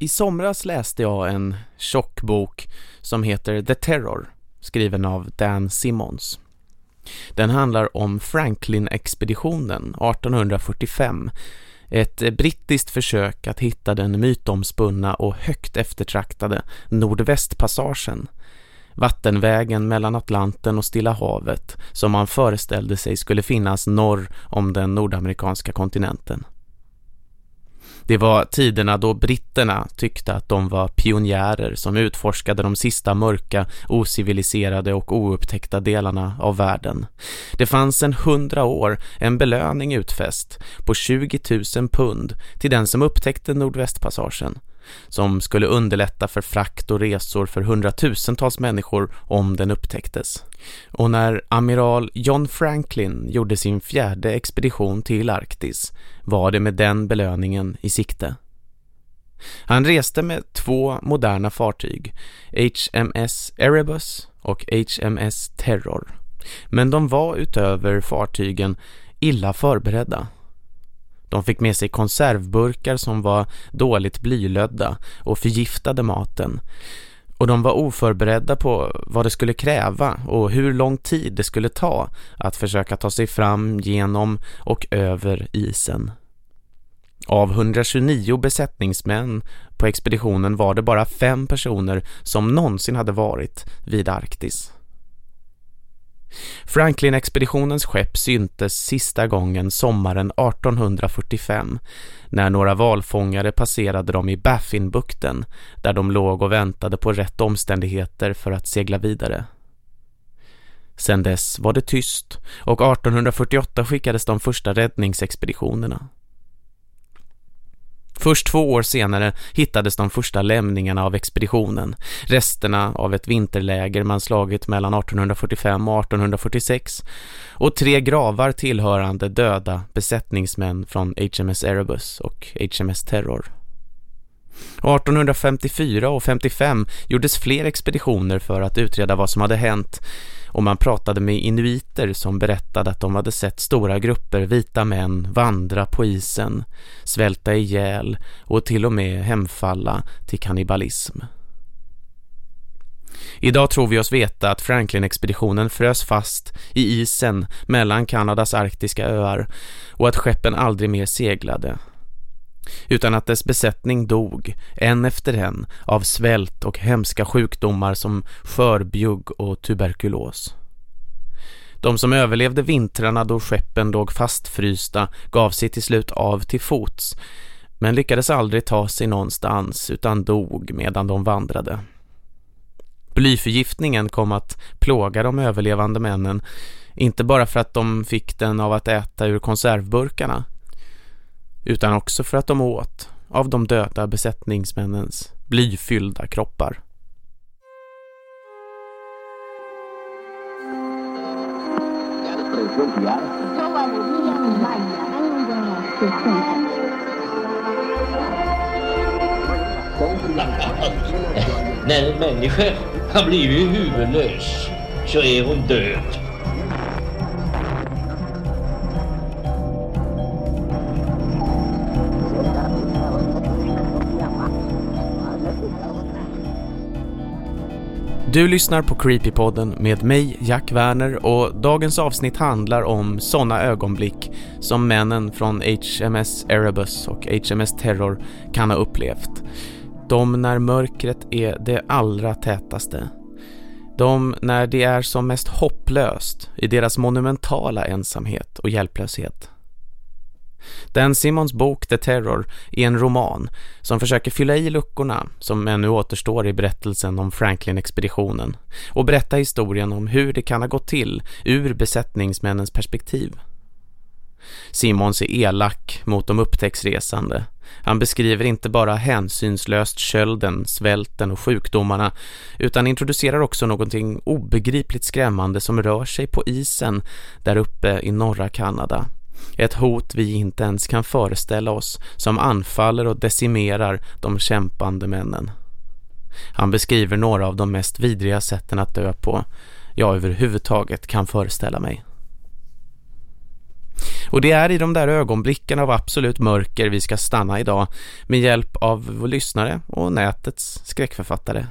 I somras läste jag en tjock bok som heter The Terror, skriven av Dan Simmons. Den handlar om Franklin-expeditionen 1845, ett brittiskt försök att hitta den mytomspunna och högt eftertraktade nordvästpassagen, vattenvägen mellan Atlanten och Stilla havet som man föreställde sig skulle finnas norr om den nordamerikanska kontinenten. Det var tiderna då britterna tyckte att de var pionjärer som utforskade de sista mörka, ociviliserade och oupptäckta delarna av världen. Det fanns en hundra år en belöning utfäst på 20 000 pund till den som upptäckte Nordvästpassagen som skulle underlätta för frakt och resor för hundratusentals människor om den upptäcktes. Och när amiral John Franklin gjorde sin fjärde expedition till Arktis var det med den belöningen i sikte. Han reste med två moderna fartyg, HMS Erebus och HMS Terror. Men de var utöver fartygen illa förberedda. De fick med sig konservburkar som var dåligt blylödda och förgiftade maten. Och de var oförberedda på vad det skulle kräva och hur lång tid det skulle ta att försöka ta sig fram genom och över isen. Av 129 besättningsmän på expeditionen var det bara fem personer som någonsin hade varit vid Arktis. Franklin-expeditionens skepp syntes sista gången sommaren 1845 när några valfångare passerade dem i Baffinbukten där de låg och väntade på rätt omständigheter för att segla vidare. Sedan dess var det tyst och 1848 skickades de första räddningsexpeditionerna. Först två år senare hittades de första lämningarna av expeditionen, resterna av ett vinterläger man slagit mellan 1845 och 1846 och tre gravar tillhörande döda besättningsmän från HMS Erebus och HMS Terror. 1854 och 55 gjordes fler expeditioner för att utreda vad som hade hänt och man pratade med inuiter som berättade att de hade sett stora grupper vita män vandra på isen, svälta ihjäl och till och med hemfalla till kannibalism. Idag tror vi oss veta att Franklin-expeditionen frös fast i isen mellan Kanadas arktiska öar och att skeppen aldrig mer seglade utan att dess besättning dog, en efter en, av svält och hemska sjukdomar som skörbjugg och tuberkulos. De som överlevde vintrarna då skeppen låg fastfrysta gav sig till slut av till fots, men lyckades aldrig ta sig någonstans utan dog medan de vandrade. Blyförgiftningen kom att plåga de överlevande männen, inte bara för att de fick den av att äta ur konservburkarna, utan också för att de åt av de döda besättningsmännens blyfyllda kroppar. När en människa har blivit huvudlös så är hon död. Du lyssnar på Creepypodden med mig, Jack Werner och dagens avsnitt handlar om sådana ögonblick som männen från HMS Erebus och HMS Terror kan ha upplevt. De när mörkret är det allra tätaste. De när det är som mest hopplöst i deras monumentala ensamhet och hjälplöshet. Dan Simmons bok The Terror är en roman som försöker fylla i luckorna som ännu återstår i berättelsen om Franklin-expeditionen och berätta historien om hur det kan ha gått till ur besättningsmännens perspektiv. Simmons är elak mot de upptäcktsresande. Han beskriver inte bara hänsynslöst kölden, svälten och sjukdomarna utan introducerar också någonting obegripligt skrämmande som rör sig på isen där uppe i norra Kanada. Ett hot vi inte ens kan föreställa oss som anfaller och decimerar de kämpande männen. Han beskriver några av de mest vidriga sätten att dö på jag överhuvudtaget kan föreställa mig. Och det är i de där ögonblicken av absolut mörker vi ska stanna idag med hjälp av vår lyssnare och nätets skräckförfattare.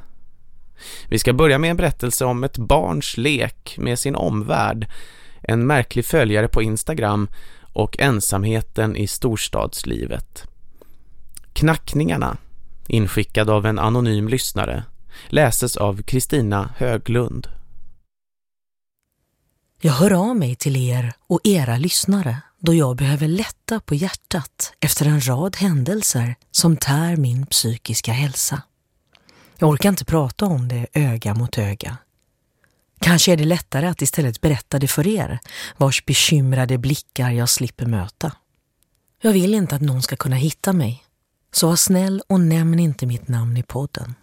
Vi ska börja med en berättelse om ett barns lek med sin omvärld, en märklig följare på Instagram och ensamheten i storstadslivet. Knackningarna, inskickad av en anonym lyssnare, läses av Kristina Höglund. Jag hör av mig till er och era lyssnare då jag behöver lätta på hjärtat efter en rad händelser som tär min psykiska hälsa. Jag orkar inte prata om det öga mot öga. Kanske är det lättare att istället berätta det för er, vars bekymrade blickar jag slipper möta. Jag vill inte att någon ska kunna hitta mig, så var snäll och nämn inte mitt namn i podden.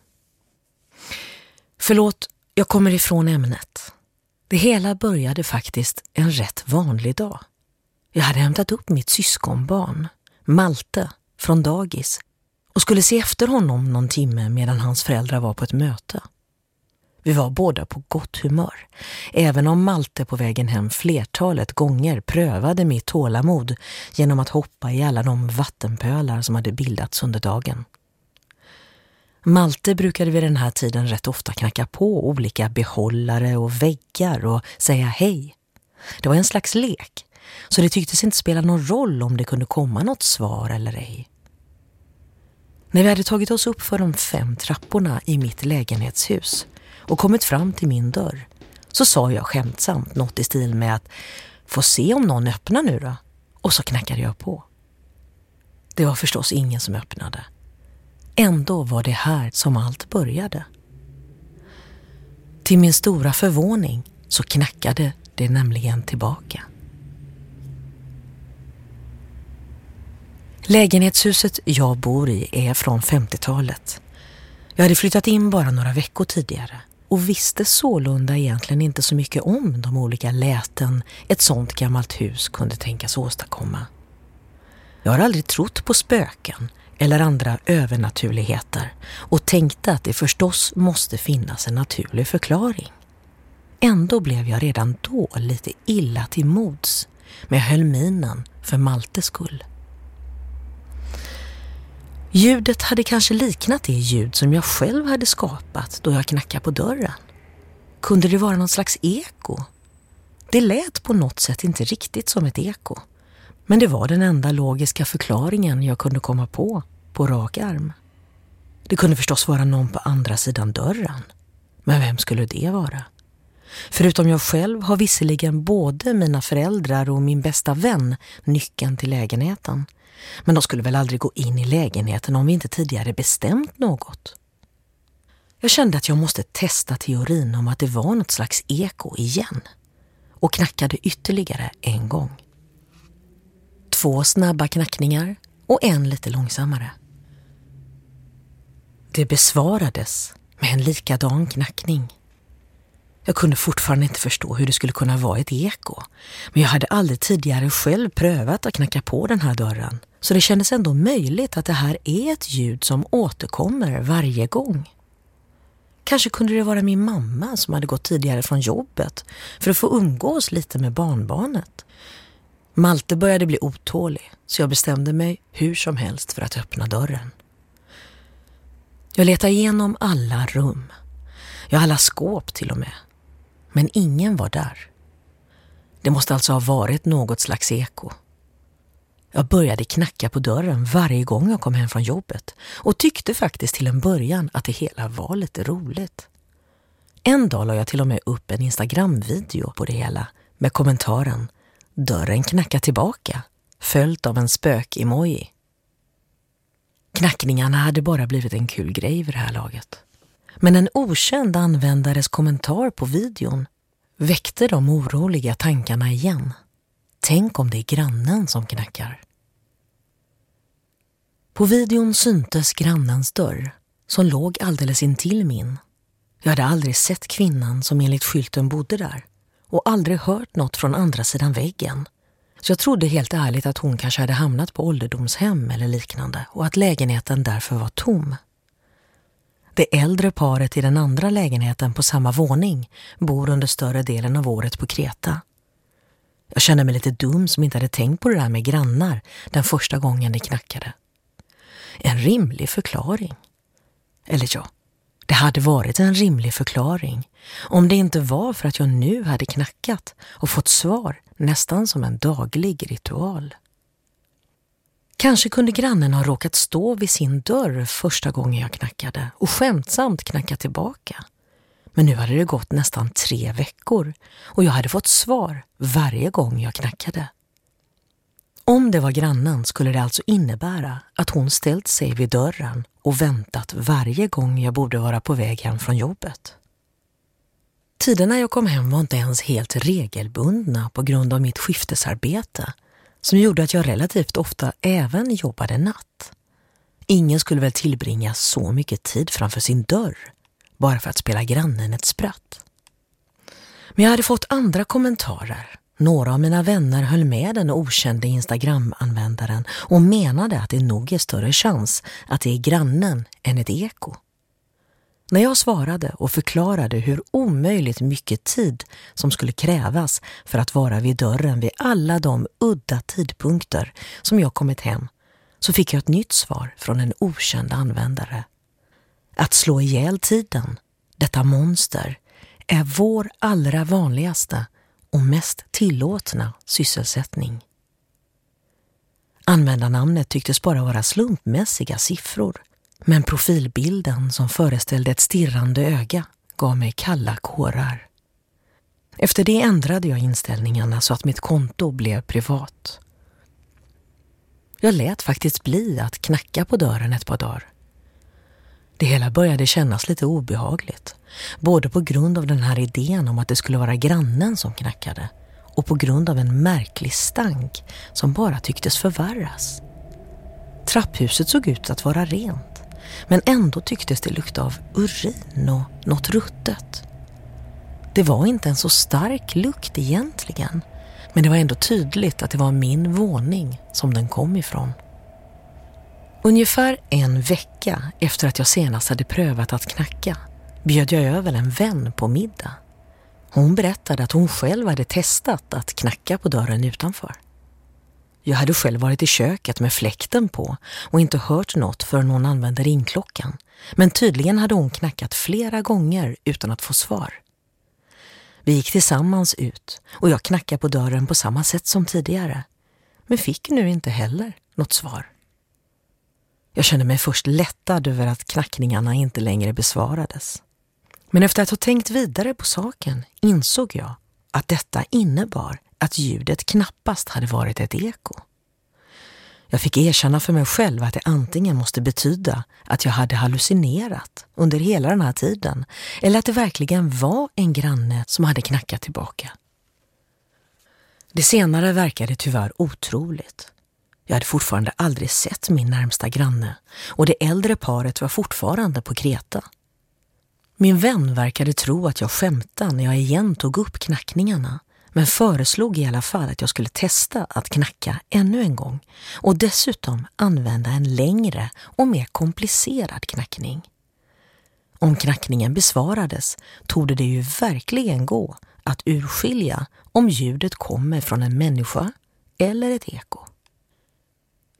Förlåt, jag kommer ifrån ämnet. Det hela började faktiskt en rätt vanlig dag. Jag hade hämtat upp mitt syskonbarn, Malte, från dagis och skulle se efter honom någon timme medan hans föräldrar var på ett möte. Vi var båda på gott humör, även om Malte på vägen hem flertalet gånger prövade mitt tålamod genom att hoppa i alla de vattenpölar som hade bildats under dagen. Malte brukade vid den här tiden rätt ofta knacka på olika behållare och väggar och säga hej. Det var en slags lek, så det tycktes inte spela någon roll om det kunde komma något svar eller ej. När vi hade tagit oss upp för de fem trapporna i mitt lägenhetshus och kommit fram till min dörr så sa jag skämtsamt något i stil med att få se om någon öppnar nu då. Och så knackade jag på. Det var förstås ingen som öppnade. Ändå var det här som allt började. Till min stora förvåning så knackade det nämligen tillbaka. Lägenhetshuset jag bor i är från 50-talet. Jag hade flyttat in bara några veckor tidigare och visste sålunda egentligen inte så mycket om de olika läten ett sånt gammalt hus kunde tänkas åstadkomma. Jag har aldrig trott på spöken eller andra övernaturligheter och tänkte att det förstås måste finnas en naturlig förklaring. Ändå blev jag redan då lite illa till mods, men jag höll minen för Maltes skull. Ljudet hade kanske liknat det ljud som jag själv hade skapat då jag knackade på dörren. Kunde det vara någon slags eko? Det lät på något sätt inte riktigt som ett eko. Men det var den enda logiska förklaringen jag kunde komma på, på rak arm. Det kunde förstås vara någon på andra sidan dörren. Men vem skulle det vara? Förutom jag själv har visserligen både mina föräldrar och min bästa vän nyckeln till lägenheten. Men de skulle väl aldrig gå in i lägenheten om vi inte tidigare bestämt något. Jag kände att jag måste testa teorin om att det var något slags eko igen och knackade ytterligare en gång. Två snabba knackningar och en lite långsammare. Det besvarades med en likadan knackning. Jag kunde fortfarande inte förstå hur det skulle kunna vara ett eko. Men jag hade aldrig tidigare själv prövat att knacka på den här dörren. Så det kändes ändå möjligt att det här är ett ljud som återkommer varje gång. Kanske kunde det vara min mamma som hade gått tidigare från jobbet för att få umgås lite med barnbarnet. Malte började bli otålig så jag bestämde mig hur som helst för att öppna dörren. Jag letade igenom alla rum. Ja, alla skåp till och med. Men ingen var där. Det måste alltså ha varit något slags eko. Jag började knacka på dörren varje gång jag kom hem från jobbet och tyckte faktiskt till en början att det hela var lite roligt. En dag la jag till och med upp en Instagram-video på det hela med kommentaren Dörren knackar tillbaka, följt av en spök-emoji. Knackningarna hade bara blivit en kul grej vid det här laget. Men en okänd användares kommentar på videon väckte de oroliga tankarna igen. Tänk om det är grannen som knackar. På videon syntes grannens dörr, som låg alldeles intill min. Jag hade aldrig sett kvinnan som enligt skylten bodde där och aldrig hört något från andra sidan väggen. Så jag trodde helt ärligt att hon kanske hade hamnat på ålderdomshem eller liknande och att lägenheten därför var tom. Det äldre paret i den andra lägenheten på samma våning bor under större delen av året på Kreta. Jag kände mig lite dum som inte hade tänkt på det där med grannar den första gången det knackade. En rimlig förklaring. Eller ja, det hade varit en rimlig förklaring om det inte var för att jag nu hade knackat och fått svar nästan som en daglig ritual. Kanske kunde grannen ha råkat stå vid sin dörr första gången jag knackade och skämtsamt knacka tillbaka. Men nu hade det gått nästan tre veckor och jag hade fått svar varje gång jag knackade. Om det var grannen skulle det alltså innebära att hon ställt sig vid dörren och väntat varje gång jag borde vara på väg hem från jobbet. Tiderna jag kom hem var inte ens helt regelbundna på grund av mitt skiftesarbete som gjorde att jag relativt ofta även jobbade natt. Ingen skulle väl tillbringa så mycket tid framför sin dörr bara för att spela grannen ett spratt. Men jag hade fått andra kommentarer. Några av mina vänner höll med den okände Instagram-användaren och menade att det nog är större chans att det är grannen än ett eko. När jag svarade och förklarade hur omöjligt mycket tid som skulle krävas för att vara vid dörren vid alla de udda tidpunkter som jag kommit hem så fick jag ett nytt svar från en okänd användare. Att slå ihjäl tiden, detta monster, är vår allra vanligaste och mest tillåtna sysselsättning. Användarnamnet tycktes bara vara slumpmässiga siffror men profilbilden som föreställde ett stirrande öga gav mig kalla kårar. Efter det ändrade jag inställningarna så att mitt konto blev privat. Jag lät faktiskt bli att knacka på dörren ett par dagar. Det hela började kännas lite obehagligt, både på grund av den här idén om att det skulle vara grannen som knackade och på grund av en märklig stank som bara tycktes förvärras. Trapphuset såg ut att vara rent, men ändå tycktes det lukta av urin och något ruttet. Det var inte en så stark lukt egentligen, men det var ändå tydligt att det var min våning som den kom ifrån. Ungefär en vecka efter att jag senast hade prövat att knacka bjöd jag över en vän på middag. Hon berättade att hon själv hade testat att knacka på dörren utanför. Jag hade själv varit i köket med fläkten på och inte hört något förrän hon använde ringklockan. Men tydligen hade hon knackat flera gånger utan att få svar. Vi gick tillsammans ut och jag knackade på dörren på samma sätt som tidigare. Men fick nu inte heller något svar. Jag kände mig först lättad över att knackningarna inte längre besvarades. Men efter att ha tänkt vidare på saken insåg jag att detta innebar att ljudet knappast hade varit ett eko. Jag fick erkänna för mig själv att det antingen måste betyda att jag hade hallucinerat under hela den här tiden eller att det verkligen var en granne som hade knackat tillbaka. Det senare verkade tyvärr otroligt. Jag hade fortfarande aldrig sett min närmsta granne och det äldre paret var fortfarande på Kreta. Min vän verkade tro att jag skämtade när jag igen tog upp knackningarna men föreslog i alla fall att jag skulle testa att knacka ännu en gång och dessutom använda en längre och mer komplicerad knackning. Om knackningen besvarades tog det ju verkligen gå att urskilja om ljudet kommer från en människa eller ett eko.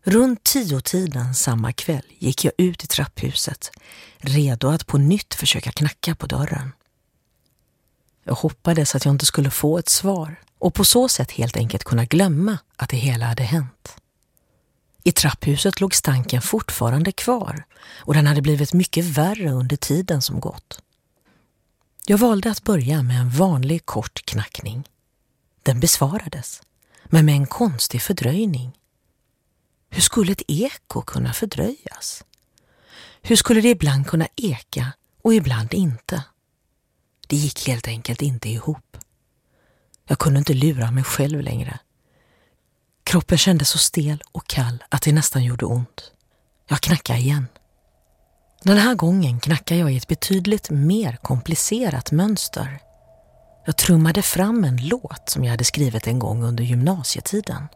Runt tiotiden samma kväll gick jag ut i trapphuset, redo att på nytt försöka knacka på dörren. Jag hoppades att jag inte skulle få ett svar och på så sätt helt enkelt kunna glömma att det hela hade hänt. I trapphuset låg stanken fortfarande kvar och den hade blivit mycket värre under tiden som gått. Jag valde att börja med en vanlig kort knackning. Den besvarades, men med en konstig fördröjning. Hur skulle ett eko kunna fördröjas? Hur skulle det ibland kunna eka och ibland inte? Det gick helt enkelt inte ihop. Jag kunde inte lura mig själv längre. Kroppen kändes så stel och kall att det nästan gjorde ont. Jag knackade igen. Den här gången knackade jag i ett betydligt mer komplicerat mönster. Jag trummade fram en låt som jag hade skrivit en gång under gymnasietiden.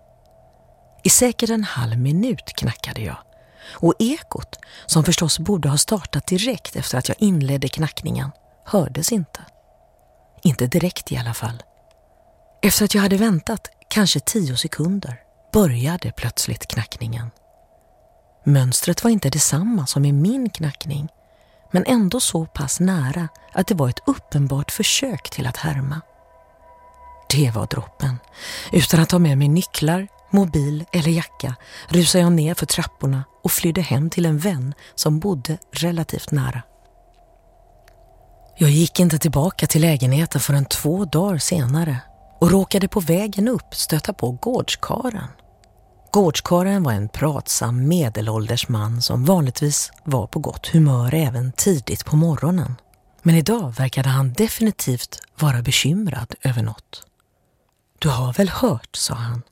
I säkert en halv minut knackade jag och ekot, som förstås borde ha startat direkt efter att jag inledde knackningen, hördes inte. Inte direkt i alla fall. Efter att jag hade väntat kanske tio sekunder, började plötsligt knackningen. Mönstret var inte detsamma som i min knackning, men ändå så pass nära att det var ett uppenbart försök till att härma. Det var droppen. Utan att ta med mig nycklar, mobil eller jacka rusade jag ner för trapporna och flydde hem till en vän som bodde relativt nära. Jag gick inte tillbaka till lägenheten förrän två dagar senare och råkade på vägen upp stöta på gårdskaren. Gårdskaren var en pratsam medelålders man som vanligtvis var på gott humör även tidigt på morgonen. Men idag verkade han definitivt vara bekymrad över något. Du har väl hört, sa han.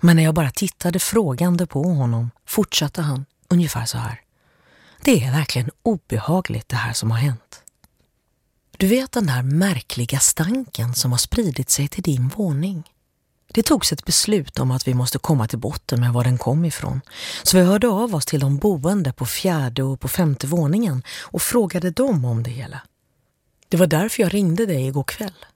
Men när jag bara tittade frågande på honom fortsatte han ungefär så här. Det är verkligen obehagligt det här som har hänt. Du vet den där märkliga stanken som har spridit sig till din våning? Det togs ett beslut om att vi måste komma till botten med var den kom ifrån. Så vi hörde av oss till de boende på fjärde och på femte våningen och frågade dem om det hela. Det var därför jag ringde dig igår kväll.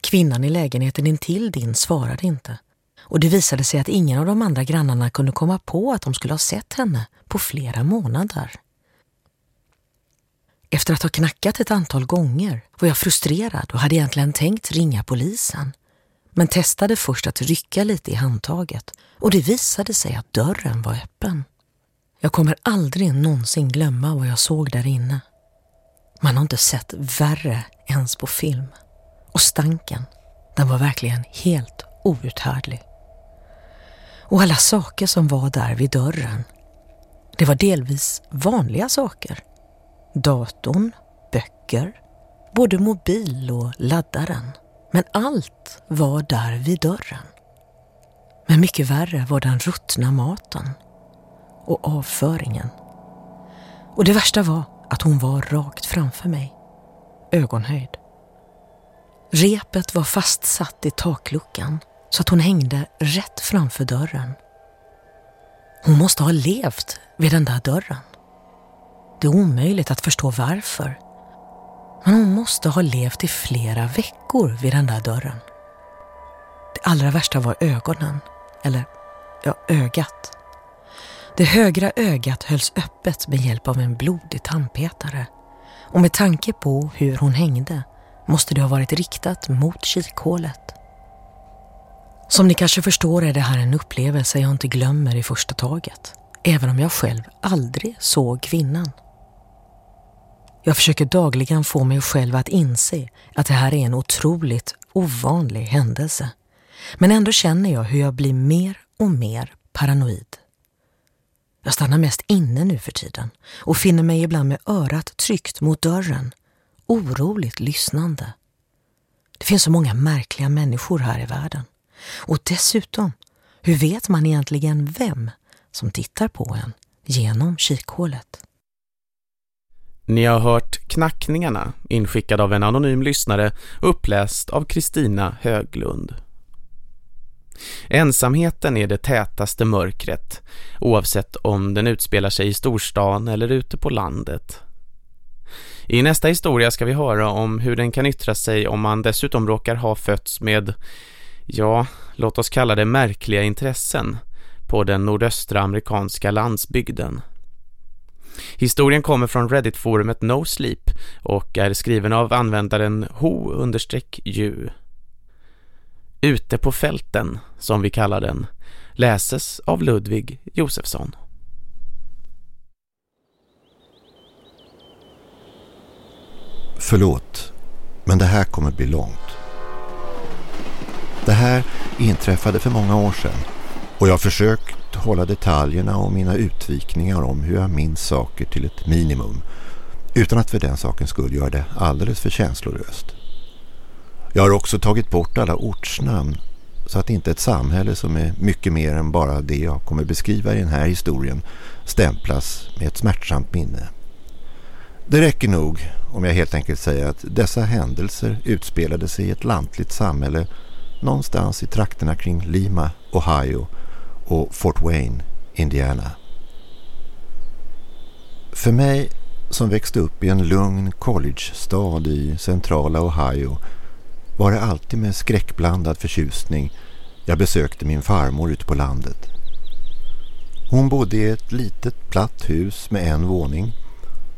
Kvinnan i lägenheten intill din svarade inte. Och det visade sig att ingen av de andra grannarna kunde komma på att de skulle ha sett henne på flera månader. Efter att ha knackat ett antal gånger var jag frustrerad och hade egentligen tänkt ringa polisen. Men testade först att rycka lite i handtaget och det visade sig att dörren var öppen. Jag kommer aldrig någonsin glömma vad jag såg där inne. Man har inte sett värre ens på film. Och stanken, den var verkligen helt outhärdlig. Och alla saker som var där vid dörren, det var delvis vanliga saker. Datorn, böcker, både mobil och laddaren. Men allt var där vid dörren. Men mycket värre var den ruttna maten och avföringen. Och det värsta var att hon var rakt framför mig, ögonhöjd. Repet var fastsatt i takluckan så att hon hängde rätt framför dörren. Hon måste ha levt vid den där dörren. Det är omöjligt att förstå varför. Men hon måste ha levt i flera veckor vid den där dörren. Det allra värsta var ögonen. Eller, ja, ögat. Det högra ögat hölls öppet med hjälp av en blodig tandpetare. Och med tanke på hur hon hängde måste det ha varit riktat mot kikhålet. Som ni kanske förstår är det här en upplevelse jag inte glömmer i första taget. Även om jag själv aldrig såg kvinnan. Jag försöker dagligen få mig själv att inse att det här är en otroligt ovanlig händelse. Men ändå känner jag hur jag blir mer och mer paranoid. Jag stannar mest inne nu för tiden och finner mig ibland med örat tryckt mot dörren, oroligt lyssnande. Det finns så många märkliga människor här i världen. Och dessutom, hur vet man egentligen vem som tittar på en genom kikhålet? Ni har hört Knackningarna, inskickad av en anonym lyssnare, uppläst av Kristina Höglund. Ensamheten är det tätaste mörkret, oavsett om den utspelar sig i storstan eller ute på landet. I nästa historia ska vi höra om hur den kan yttra sig om man dessutom råkar ha fötts med, ja, låt oss kalla det märkliga intressen på den nordöstra amerikanska landsbygden. Historien kommer från Reddit-forumet NoSleep och är skriven av användaren ho-ju. Ute på fälten, som vi kallar den, läses av Ludvig Josefsson. Förlåt, men det här kommer bli långt. Det här inträffade för många år sedan och jag har försökt hålla detaljerna och mina utvikningar om hur jag minns saker till ett minimum utan att för den saken skulle göra det alldeles för känslolöst. Jag har också tagit bort alla ortsnamn så att inte ett samhälle som är mycket mer än bara det jag kommer beskriva i den här historien stämplas med ett smärtsamt minne. Det räcker nog om jag helt enkelt säger att dessa händelser utspelade sig i ett lantligt samhälle någonstans i trakterna kring Lima, Ohio och Fort Wayne, Indiana. För mig som växte upp i en lugn collegestad i centrala Ohio var det alltid med skräckblandad förtjusning jag besökte min farmor ute på landet. Hon bodde i ett litet platt hus med en våning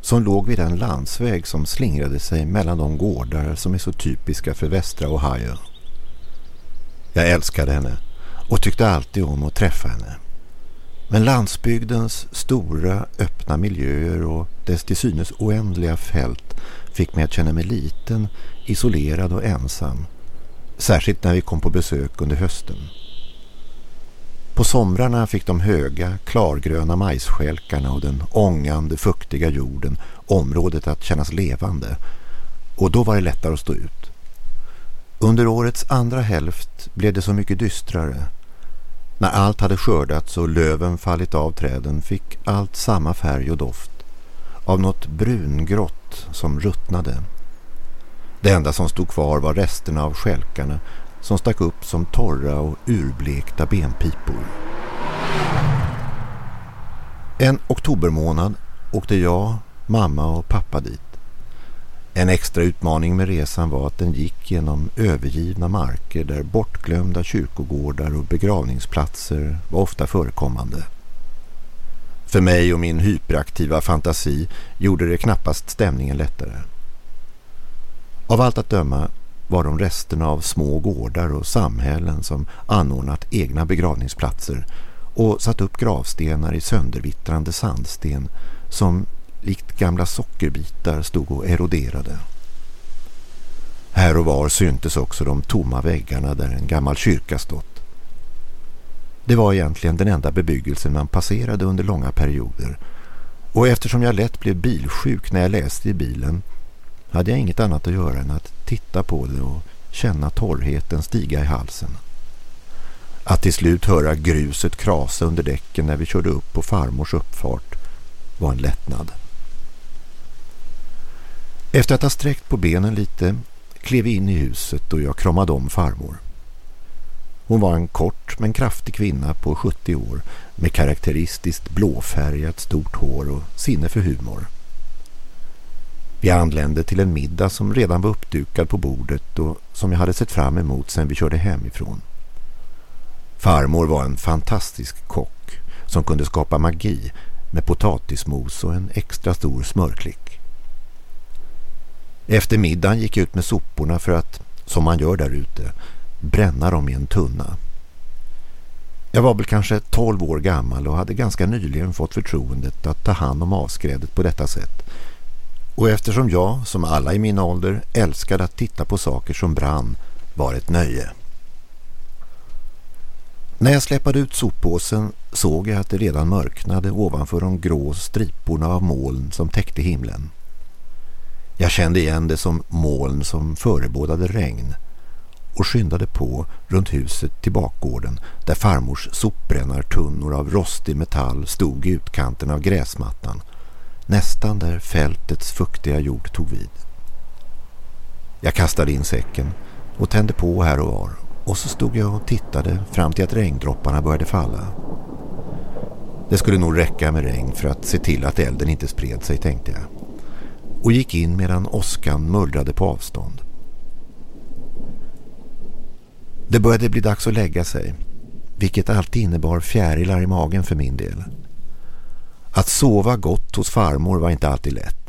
som låg vid den landsväg som slingrade sig mellan de gårdar som är så typiska för västra Ohio. Jag älskade henne och tyckte alltid om att träffa henne. Men landsbygdens stora öppna miljöer och dess till synes oändliga fält fick mig att känna mig liten, isolerad och ensam. Särskilt när vi kom på besök under hösten. På somrarna fick de höga, klargröna majsskälkarna och den ångande, fuktiga jorden området att kännas levande. Och då var det lättare att stå ut. Under årets andra hälft blev det så mycket dystrare. När allt hade skördats och löven fallit av träden fick allt samma färg och doft. Av något brungrått som ruttnade. Det enda som stod kvar var resterna av skälkarna som stack upp som torra och urblekta benpipor. En oktobermånad åkte jag, mamma och pappa dit. En extra utmaning med resan var att den gick genom övergivna marker där bortglömda kyrkogårdar och begravningsplatser var ofta förekommande. För mig och min hyperaktiva fantasi gjorde det knappast stämningen lättare. Av allt att döma var de resterna av små gårdar och samhällen som anordnat egna begravningsplatser och satt upp gravstenar i söndervittrande sandsten som likt gamla sockerbitar stod och eroderade. Här och var syntes också de tomma väggarna där en gammal kyrka stått. Det var egentligen den enda bebyggelsen man passerade under långa perioder och eftersom jag lätt blev bilsjuk när jag läste i bilen hade jag inget annat att göra än att titta på det och känna torrheten stiga i halsen. Att till slut höra gruset krasa under däcken när vi körde upp på farmors uppfart var en lättnad. Efter att ha sträckt på benen lite klev vi in i huset och jag kramade om farmor. Hon var en kort men kraftig kvinna på 70 år med karaktäristiskt blåfärgat stort hår och sinne för humor. Vi anlände till en middag som redan var uppdukad på bordet och som jag hade sett fram emot sedan vi körde hemifrån. Farmor var en fantastisk kock som kunde skapa magi med potatismos och en extra stor smörklick. Efter middagen gick jag ut med soporna för att, som man gör där ute, bränna dem i en tunna. Jag var väl kanske 12 år gammal och hade ganska nyligen fått förtroendet att ta hand om avskrädet på detta sätt och eftersom jag, som alla i min ålder, älskade att titta på saker som brann var ett nöje. När jag släppade ut soppåsen såg jag att det redan mörknade ovanför de grå striporna av moln som täckte himlen. Jag kände igen det som moln som förebådade regn och skyndade på runt huset till bakgården där farmors sopbrännartunnor av rostig metall stod i utkanten av gräsmattan nästan där fältets fuktiga jord tog vid. Jag kastade in säcken och tände på här och var och så stod jag och tittade fram till att regndropparna började falla. Det skulle nog räcka med regn för att se till att elden inte spred sig, tänkte jag. Och gick in medan åskan mullrade på avstånd. Det började bli dags att lägga sig, vilket alltid innebar fjärilar i magen för min del. Att sova gott hos farmor var inte alltid lätt.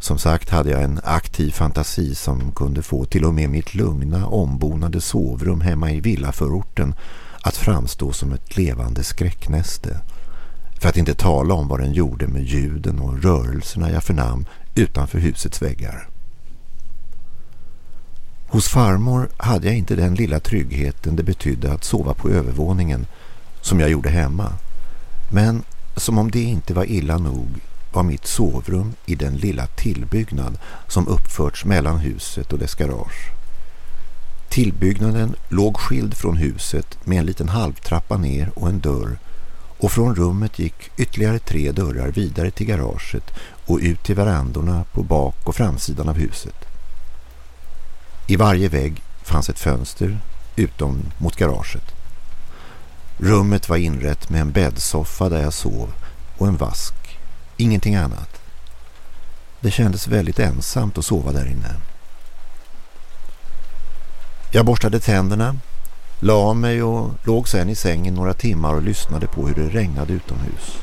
Som sagt hade jag en aktiv fantasi som kunde få till och med mitt lugna, ombonade sovrum hemma i villaförorten att framstå som ett levande skräcknäste. För att inte tala om vad den gjorde med ljuden och rörelserna jag förnam utanför husets väggar. Hos farmor hade jag inte den lilla tryggheten det betydde att sova på övervåningen som jag gjorde hemma. Men som om det inte var illa nog var mitt sovrum i den lilla tillbyggnad som uppförts mellan huset och dess garage. Tillbyggnaden låg skild från huset med en liten halvtrappa ner och en dörr och från rummet gick ytterligare tre dörrar vidare till garaget och ut till verandorna på bak- och framsidan av huset. I varje vägg fanns ett fönster utom mot garaget. Rummet var inrett med en bäddsoffa där jag sov och en vask. Ingenting annat. Det kändes väldigt ensamt att sova där inne. Jag borstade tänderna, La mig och låg sen i sängen några timmar och lyssnade på hur det regnade utomhus.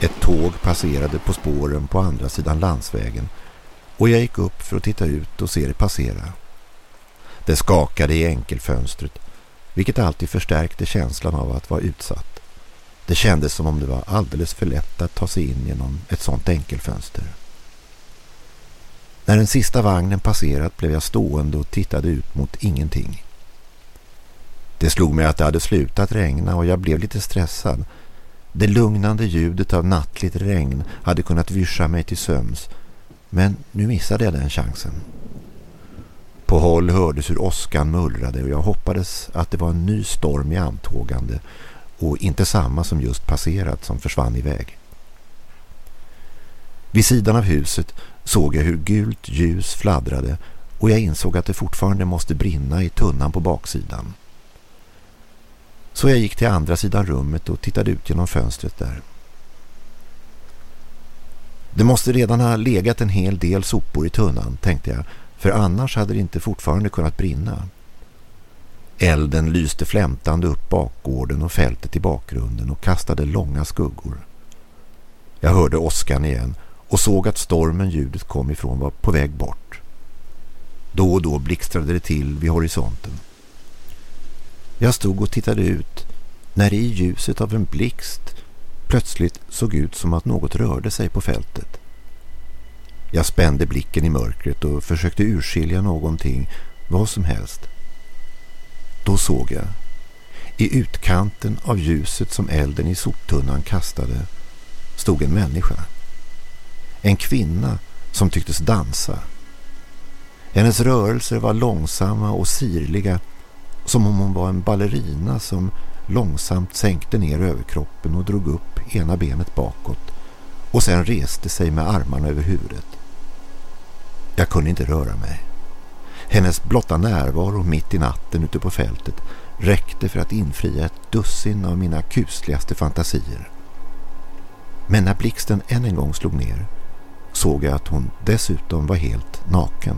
Ett tåg passerade på spåren på andra sidan landsvägen och jag gick upp för att titta ut och se det passera. Det skakade i enkelfönstret vilket alltid förstärkte känslan av att vara utsatt. Det kändes som om det var alldeles för lätt att ta sig in genom ett sånt enkelfönster. När den sista vagnen passerat blev jag stående och tittade ut mot ingenting. Det slog mig att det hade slutat regna och jag blev lite stressad. Det lugnande ljudet av nattligt regn hade kunnat vyscha mig till söms. Men nu missade jag den chansen. På håll hördes hur åskan mullrade och jag hoppades att det var en ny storm i antågande och inte samma som just passerat som försvann iväg. Vid sidan av huset såg jag hur gult ljus fladdrade och jag insåg att det fortfarande måste brinna i tunnan på baksidan. Så jag gick till andra sidan rummet och tittade ut genom fönstret där. Det måste redan ha legat en hel del sopor i tunnan, tänkte jag, för annars hade det inte fortfarande kunnat brinna. Elden lyste flämtande upp bakgården och fältet i bakgrunden och kastade långa skuggor. Jag hörde åskan igen och såg att stormen ljudet kom ifrån var på väg bort. Då och då blixtrade det till vid horisonten. Jag stod och tittade ut när det i ljuset av en blixt plötsligt såg ut som att något rörde sig på fältet. Jag spände blicken i mörkret och försökte urskilja någonting, vad som helst. Då såg jag, i utkanten av ljuset som elden i soptunnan kastade, stod en människa. En kvinna som tycktes dansa. Hennes rörelser var långsamma och sirliga som om hon var en ballerina som långsamt sänkte ner överkroppen och drog upp ena benet bakåt och sen reste sig med armarna över huvudet. Jag kunde inte röra mig. Hennes blotta närvaro mitt i natten ute på fältet räckte för att infria ett dussin av mina kusligaste fantasier. Men när blixten än en gång slog ner såg jag att hon dessutom var helt naken.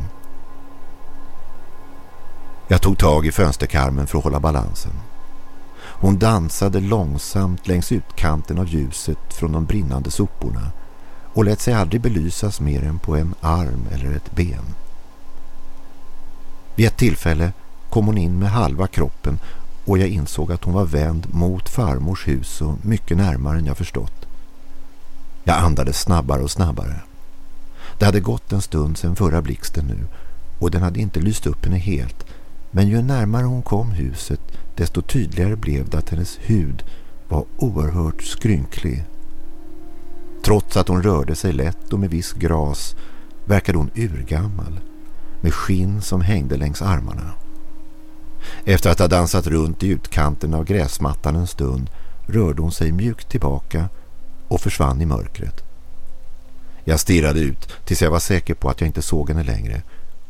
Jag tog tag i fönsterkarmen för att hålla balansen. Hon dansade långsamt längs utkanten av ljuset från de brinnande soporna och lät sig aldrig belysas mer än på en arm eller ett ben. Vid ett tillfälle kom hon in med halva kroppen och jag insåg att hon var vänd mot farmors hus och mycket närmare än jag förstått. Jag andades snabbare och snabbare. Det hade gått en stund sedan förra blixten nu och den hade inte lyst upp henne helt men ju närmare hon kom huset desto tydligare blev det att hennes hud var oerhört skrynklig. Trots att hon rörde sig lätt och med viss gras verkade hon urgammal med skinn som hängde längs armarna. Efter att ha dansat runt i utkanten av gräsmattan en stund rörde hon sig mjukt tillbaka och försvann i mörkret. Jag stirrade ut tills jag var säker på att jag inte såg henne längre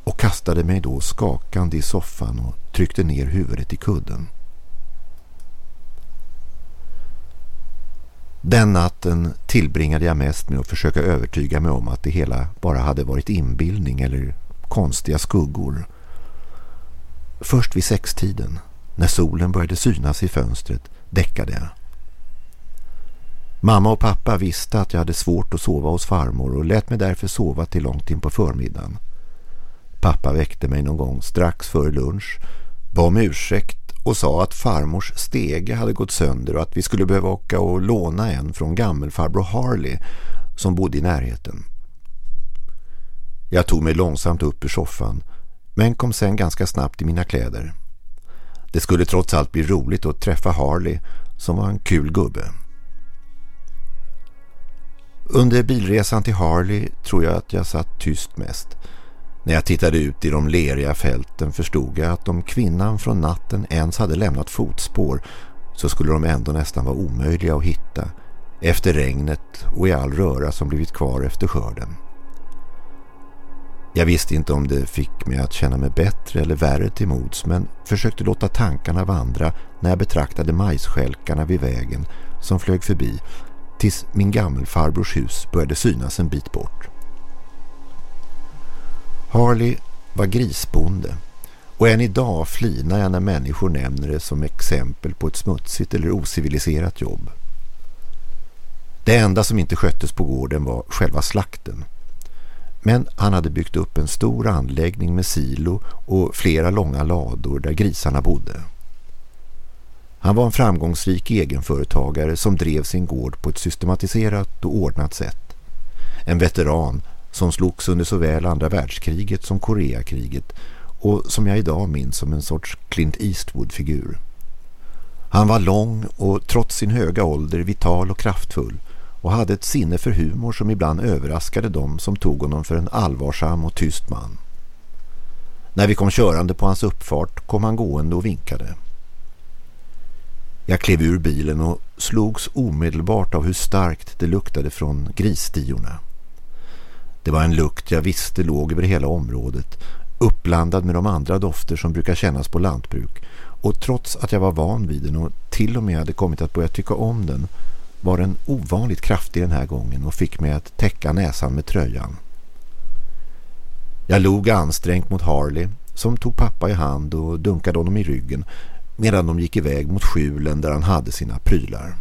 och kastade mig då skakande i soffan och tryckte ner huvudet i kudden. Den natten tillbringade jag mest med att försöka övertyga mig om att det hela bara hade varit inbildning eller konstiga skuggor. Först vid sextiden, när solen började synas i fönstret, däckade jag. Mamma och pappa visste att jag hade svårt att sova hos farmor och lät mig därför sova till långt in på förmiddagen. Pappa väckte mig någon gång strax före lunch, bad om ursäkt och sa att farmors stege hade gått sönder och att vi skulle behöva åka och låna en från gammelfarbror Harley som bodde i närheten. Jag tog mig långsamt upp ur soffan men kom sen ganska snabbt i mina kläder. Det skulle trots allt bli roligt att träffa Harley som var en kul gubbe. Under bilresan till Harley tror jag att jag satt tyst mest. När jag tittade ut i de leriga fälten förstod jag att om kvinnan från natten ens hade lämnat fotspår så skulle de ändå nästan vara omöjliga att hitta efter regnet och i all röra som blivit kvar efter skörden. Jag visste inte om det fick mig att känna mig bättre eller värre till mods men försökte låta tankarna vandra när jag betraktade majsskälkarna vid vägen som flög förbi tills min gammelfarbrors hus började synas en bit bort. Harley var grisbonde Och än idag flinar jag när människor nämner det som exempel på ett smutsigt eller ociviliserat jobb. Det enda som inte sköttes på gården var själva slakten. Men han hade byggt upp en stor anläggning med silo och flera långa lador där grisarna bodde. Han var en framgångsrik egenföretagare som drev sin gård på ett systematiserat och ordnat sätt. En veteran som slogs under såväl andra världskriget som Koreakriget och som jag idag minns som en sorts Clint Eastwood-figur. Han var lång och trots sin höga ålder vital och kraftfull och hade ett sinne för humor som ibland överraskade dem som tog honom för en allvarsam och tyst man. När vi kom körande på hans uppfart kom han gående och vinkade. Jag klev ur bilen och slogs omedelbart av hur starkt det luktade från grisstiorna. Det var en lukt jag visste låg över hela området, uppblandad med de andra dofter som brukar kännas på lantbruk. Och trots att jag var van vid den och till och med hade kommit att börja tycka om den var den ovanligt kraftig den här gången och fick mig att täcka näsan med tröjan. Jag log ansträngt mot Harley som tog pappa i hand och dunkade honom i ryggen medan de gick iväg mot skjulen där han hade sina prylar.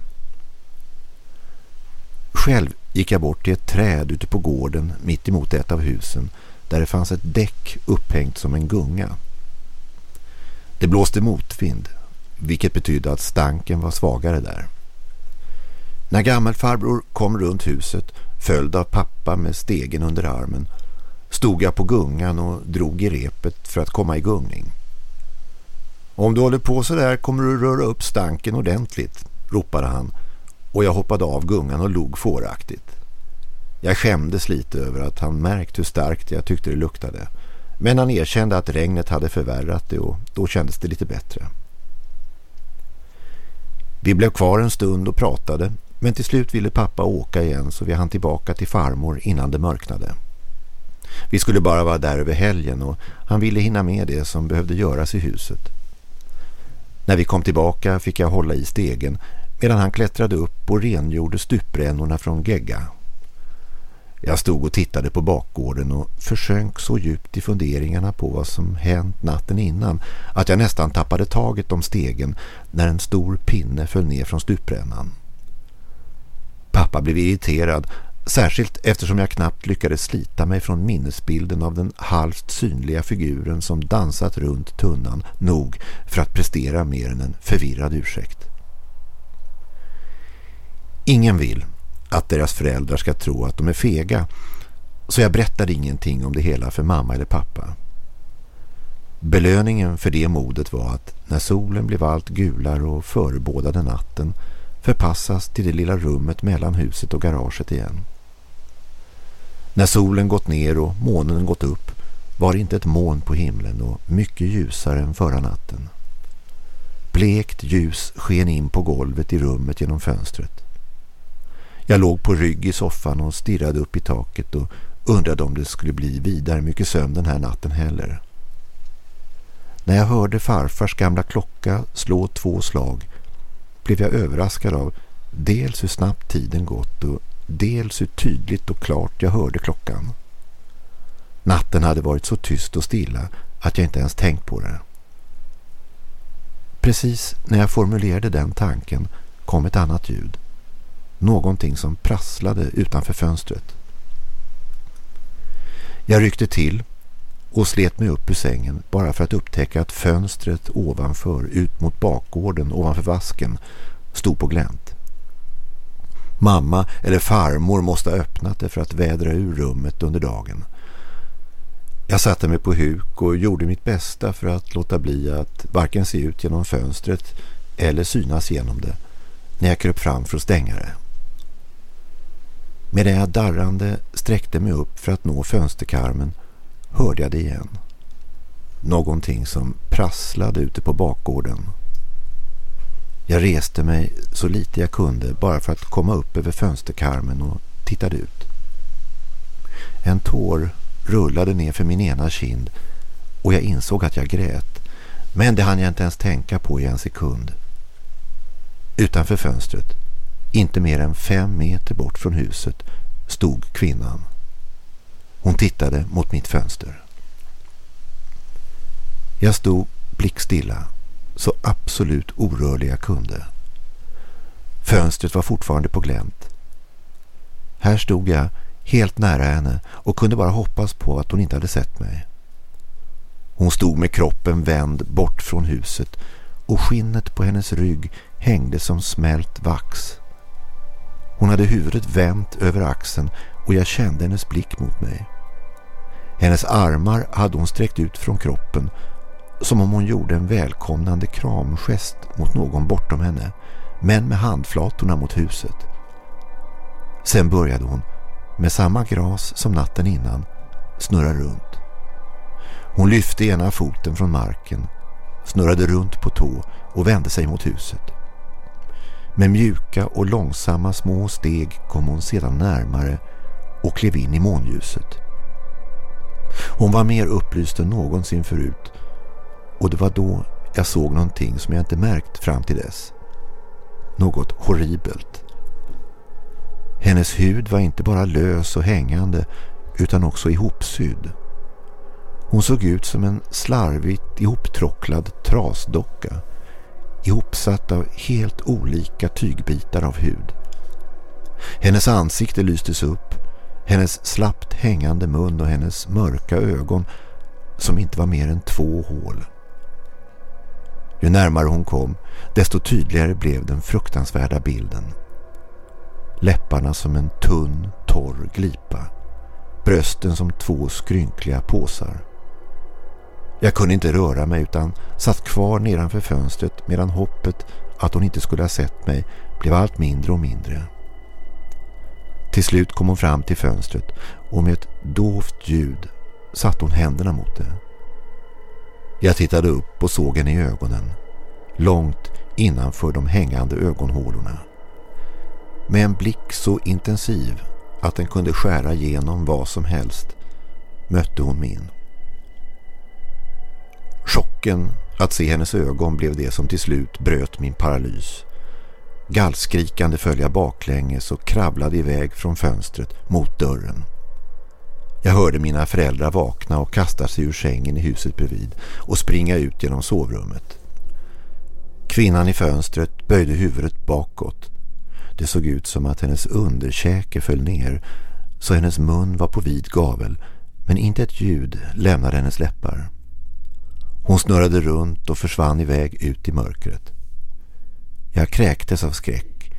Själv gick jag bort till ett träd ute på gården mitt emot ett av husen där det fanns ett däck upphängt som en gunga. Det blåste motvind, vilket betydde att stanken var svagare där. När gammelfarbror kom runt huset, följd av pappa med stegen under armen, stod jag på gungan och drog i repet för att komma i gungning. Om du håller på så där kommer du röra upp stanken ordentligt, ropade han och jag hoppade av gungan och log fåraktigt. Jag skämdes lite över att han märkt hur starkt jag tyckte det luktade. Men han erkände att regnet hade förvärrat det och då kändes det lite bättre. Vi blev kvar en stund och pratade men till slut ville pappa åka igen så vi hann tillbaka till farmor innan det mörknade. Vi skulle bara vara där över helgen och han ville hinna med det som behövde göras i huset. När vi kom tillbaka fick jag hålla i stegen medan han klättrade upp och rengjorde stuprännorna från gegga. Jag stod och tittade på bakgården och försönk så djupt i funderingarna på vad som hänt natten innan att jag nästan tappade taget om stegen när en stor pinne föll ner från stuprännan. Pappa blev irriterad, särskilt eftersom jag knappt lyckades slita mig från minnesbilden av den halvt synliga figuren som dansat runt tunnan nog för att prestera mer än en förvirrad ursäkt. Ingen vill att deras föräldrar ska tro att de är fega så jag berättade ingenting om det hela för mamma eller pappa. Belöningen för det modet var att när solen blev allt gulare och förebådade natten förpassas till det lilla rummet mellan huset och garaget igen. När solen gått ner och månen gått upp var det inte ett moln på himlen och mycket ljusare än förra natten. Blekt ljus sken in på golvet i rummet genom fönstret. Jag låg på rygg i soffan och stirrade upp i taket och undrade om det skulle bli vidare mycket sömn den här natten heller. När jag hörde farfars gamla klocka slå två slag blev jag överraskad av dels hur snabbt tiden gått och dels hur tydligt och klart jag hörde klockan. Natten hade varit så tyst och stilla att jag inte ens tänkt på det. Precis när jag formulerade den tanken kom ett annat ljud. Någonting som prasslade utanför fönstret. Jag ryckte till och slet mig upp ur sängen bara för att upptäcka att fönstret ovanför ut mot bakgården ovanför vasken stod på glänt. Mamma eller farmor måste ha öppnat det för att vädra ur rummet under dagen. Jag satte mig på huk och gjorde mitt bästa för att låta bli att varken se ut genom fönstret eller synas genom det när jag kröp fram för att stänga det. Medan jag darrande sträckte mig upp för att nå fönsterkarmen hörde jag det igen. Någonting som prasslade ute på bakgården. Jag reste mig så lite jag kunde bara för att komma upp över fönsterkarmen och tittade ut. En tår rullade ner för min ena kind och jag insåg att jag grät. Men det hann jag inte ens tänka på i en sekund. Utanför fönstret, inte mer än fem meter bort från huset, stod kvinnan. Hon tittade mot mitt fönster. Jag stod blickstilla, så absolut orörlig jag kunde. Fönstret var fortfarande på glänt. Här stod jag helt nära henne och kunde bara hoppas på att hon inte hade sett mig. Hon stod med kroppen vänd bort från huset och skinnet på hennes rygg hängde som smält vax. Hon hade huvudet vänt över axeln och jag kände hennes blick mot mig. Hennes armar hade hon sträckt ut från kroppen som om hon gjorde en välkomnande kramgest mot någon bortom henne men med handflatorna mot huset. Sen började hon, med samma gras som natten innan, snurra runt. Hon lyfte ena foten från marken, snurrade runt på tå och vände sig mot huset. Med mjuka och långsamma små steg kom hon sedan närmare och klev in i månljuset. Hon var mer upplyst än någonsin förut och det var då jag såg någonting som jag inte märkt fram till dess. Något horribelt. Hennes hud var inte bara lös och hängande utan också ihopsydd. Hon såg ut som en slarvigt ihoptråcklad trasdocka ihopsatt av helt olika tygbitar av hud. Hennes ansikte lystes upp, hennes slappt hängande mun och hennes mörka ögon som inte var mer än två hål. Ju närmare hon kom, desto tydligare blev den fruktansvärda bilden. Läpparna som en tunn, torr glipa. Brösten som två skrynkliga påsar. Jag kunde inte röra mig utan satt kvar nedanför fönstret medan hoppet att hon inte skulle ha sett mig blev allt mindre och mindre. Till slut kom hon fram till fönstret och med ett dovt ljud satte hon händerna mot det. Jag tittade upp och såg henne i ögonen, långt innanför de hängande ögonhålorna. Med en blick så intensiv att den kunde skära igenom vad som helst mötte hon min. Chocken att se hennes ögon blev det som till slut bröt min paralys. Gallskrikande föll jag baklänges och kravlade iväg från fönstret mot dörren. Jag hörde mina föräldrar vakna och kasta sig ur sängen i huset bredvid och springa ut genom sovrummet. Kvinnan i fönstret böjde huvudet bakåt. Det såg ut som att hennes underkäke föll ner så hennes mun var på vid gavel men inte ett ljud lämnade hennes läppar. Hon snurrade runt och försvann iväg ut i mörkret. Jag kräktes av skräck,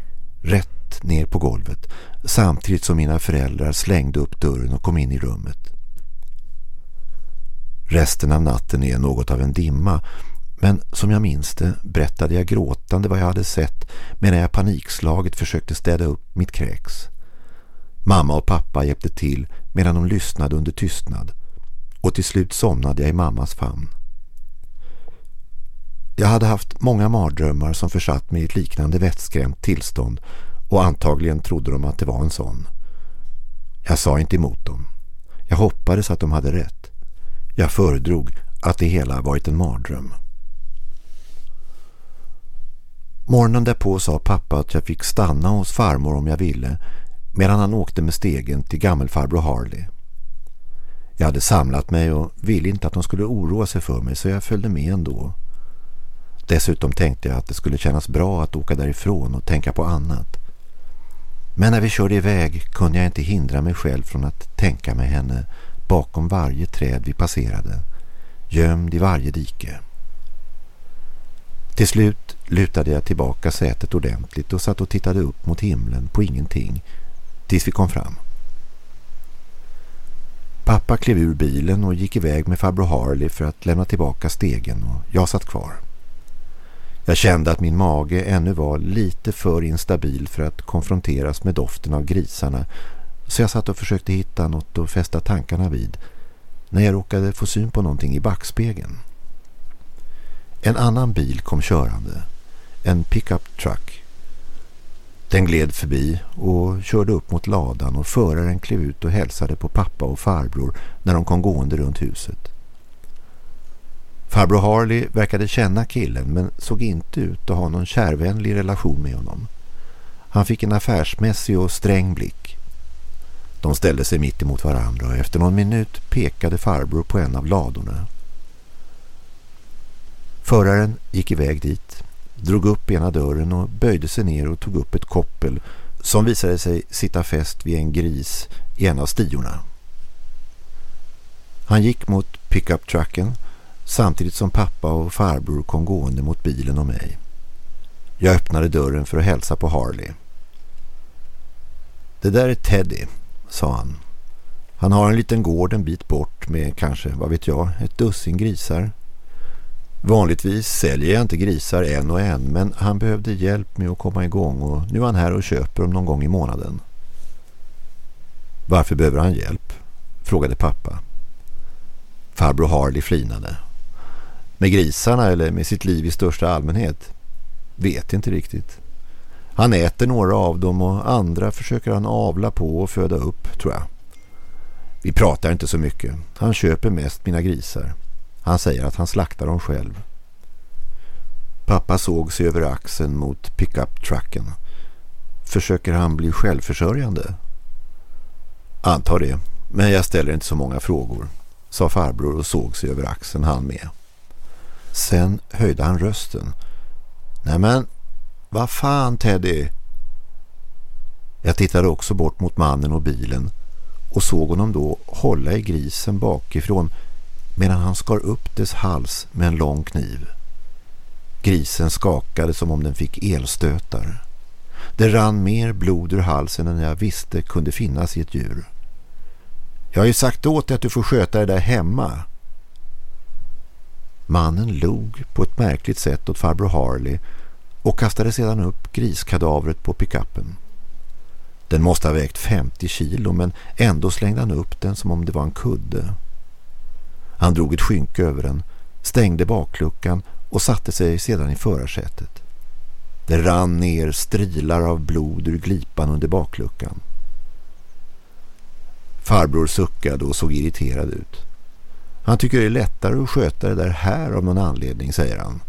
rätt ner på golvet, samtidigt som mina föräldrar slängde upp dörren och kom in i rummet. Resten av natten är något av en dimma, men som jag minns det berättade jag gråtande vad jag hade sett medan jag panikslaget försökte städa upp mitt kräks. Mamma och pappa hjälpte till medan de lyssnade under tystnad och till slut somnade jag i mammas famn. Jag hade haft många mardrömmar som försatt mig i ett liknande vettskrämt tillstånd och antagligen trodde de att det var en sån. Jag sa inte emot dem. Jag hoppades att de hade rätt. Jag föredrog att det hela varit en mardröm. Morgonen därpå sa pappa att jag fick stanna hos farmor om jag ville medan han åkte med stegen till gammelfarbror Harley. Jag hade samlat mig och ville inte att de skulle oroa sig för mig så jag följde med ändå. Dessutom tänkte jag att det skulle kännas bra att åka därifrån och tänka på annat. Men när vi körde iväg kunde jag inte hindra mig själv från att tänka med henne bakom varje träd vi passerade, gömd i varje dike. Till slut lutade jag tillbaka sätet ordentligt och satt och tittade upp mot himlen på ingenting tills vi kom fram. Pappa klev ur bilen och gick iväg med farbror Harley för att lämna tillbaka stegen och jag satt kvar. Jag kände att min mage ännu var lite för instabil för att konfronteras med doften av grisarna så jag satt och försökte hitta något att fästa tankarna vid när jag råkade få syn på någonting i backspegeln. En annan bil kom körande, en pickup truck. Den gled förbi och körde upp mot ladan och föraren klev ut och hälsade på pappa och farbror när de kom gående runt huset. Farbror Harley verkade känna killen men såg inte ut att ha någon kärvänlig relation med honom. Han fick en affärsmässig och sträng blick. De ställde sig mitt emot varandra och efter någon minut pekade farbror på en av ladorna. Föraren gick iväg dit, drog upp ena dörren och böjde sig ner och tog upp ett koppel som visade sig sitta fäst vid en gris i en av stiorna. Han gick mot pickup-trucken samtidigt som pappa och farbror kom gående mot bilen och mig. Jag öppnade dörren för att hälsa på Harley. Det där är Teddy, sa han. Han har en liten gård en bit bort med kanske, vad vet jag, ett dussin grisar. Vanligtvis säljer jag inte grisar en och en men han behövde hjälp med att komma igång och nu är han här och köper dem någon gång i månaden. Varför behöver han hjälp? frågade pappa. Farbror Harley flinade. Med grisarna eller med sitt liv i största allmänhet? Vet inte riktigt. Han äter några av dem och andra försöker han avla på och föda upp, tror jag. Vi pratar inte så mycket. Han köper mest mina grisar. Han säger att han slaktar dem själv. Pappa såg sig över axeln mot pickup-trucken. Försöker han bli självförsörjande? Antar det, men jag ställer inte så många frågor, sa farbror och såg sig över axeln han med. Sen höjde han rösten. Nämen, vad fan Teddy? Jag tittade också bort mot mannen och bilen och såg honom då hålla i grisen bakifrån medan han skar upp dess hals med en lång kniv. Grisen skakade som om den fick elstötar. Det rann mer blod ur halsen än jag visste kunde finnas i ett djur. Jag har ju sagt åt dig att du får sköta det där hemma. Mannen log på ett märkligt sätt åt farbror Harley och kastade sedan upp griskadavret på pickuppen. Den måste ha vägt 50 kilo men ändå slängde han upp den som om det var en kudde. Han drog ett skynke över den, stängde bakluckan och satte sig sedan i förarsätet. Det rann ner strilar av blod ur glipan under bakluckan. Farbror suckade och såg irriterad ut. Han tycker det är lättare att sköta det där här av någon anledning, säger han.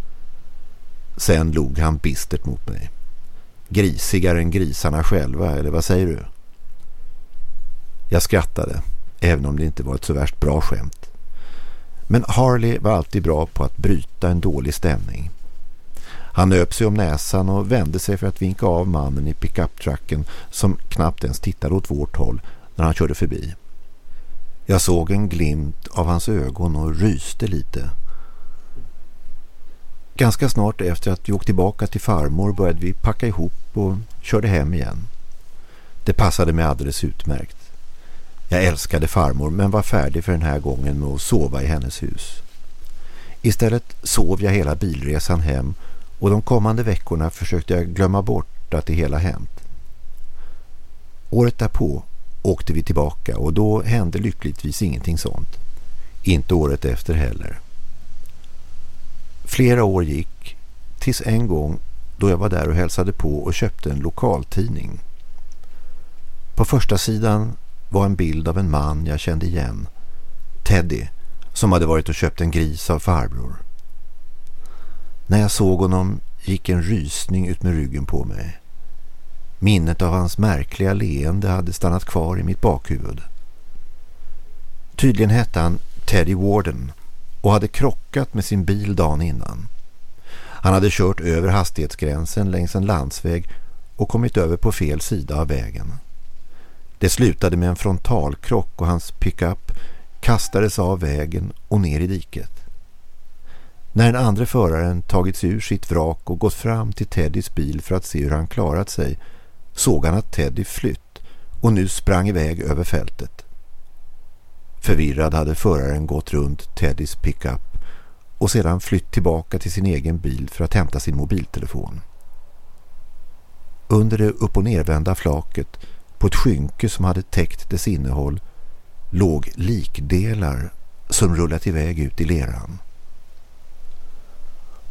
Sen log han bistert mot mig. Grisigare än grisarna själva, eller vad säger du? Jag skrattade, även om det inte var ett så värst bra skämt. Men Harley var alltid bra på att bryta en dålig stämning. Han nöp sig om näsan och vände sig för att vinka av mannen i pickup-trucken som knappt ens tittade åt vårt håll när han körde förbi. Jag såg en glimt av hans ögon och ryste lite. Ganska snart efter att vi åkt tillbaka till farmor började vi packa ihop och körde hem igen. Det passade mig alldeles utmärkt. Jag älskade farmor men var färdig för den här gången med att sova i hennes hus. Istället sov jag hela bilresan hem och de kommande veckorna försökte jag glömma bort att det hela hänt. Året därpå åkte vi tillbaka och då hände lyckligtvis ingenting sånt. Inte året efter heller. Flera år gick tills en gång då jag var där och hälsade på och köpte en lokaltidning. På första sidan var en bild av en man jag kände igen. Teddy, som hade varit och köpt en gris av farbror. När jag såg honom gick en rysning ut med ryggen på mig. Minnet av hans märkliga leende hade stannat kvar i mitt bakhuvud. Tydligen hette han Teddy Warden och hade krockat med sin bil dagen innan. Han hade kört över hastighetsgränsen längs en landsväg och kommit över på fel sida av vägen. Det slutade med en frontalkrock och hans pickup kastades av vägen och ner i diket. När den andra föraren tagit sig ur sitt vrak och gått fram till Teddys bil för att se hur han klarat sig såg han att Teddy flytt och nu sprang iväg över fältet. Förvirrad hade föraren gått runt Teddys pickup och sedan flytt tillbaka till sin egen bil för att hämta sin mobiltelefon. Under det upp- och nervända flaket på ett skynke som hade täckt dess innehåll låg likdelar som rullat iväg ut i leran.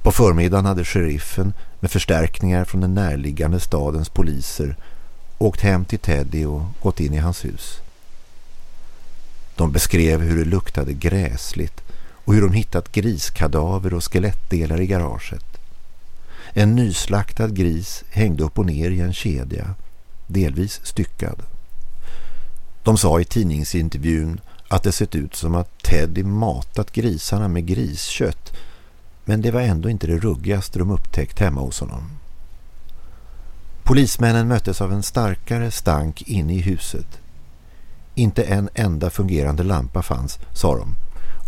På förmiddagen hade sheriffen med förstärkningar från den närliggande stadens poliser åkt hem till Teddy och gått in i hans hus. De beskrev hur det luktade gräsligt och hur de hittat griskadaver och skelettdelar i garaget. En nyslaktad gris hängde upp och ner i en kedja, delvis styckad. De sa i tidningsintervjun att det sett ut som att Teddy matat grisarna med griskött men det var ändå inte det ruggigaste de upptäckt hemma hos honom. Polismännen möttes av en starkare stank inne i huset. Inte en enda fungerande lampa fanns, sa de,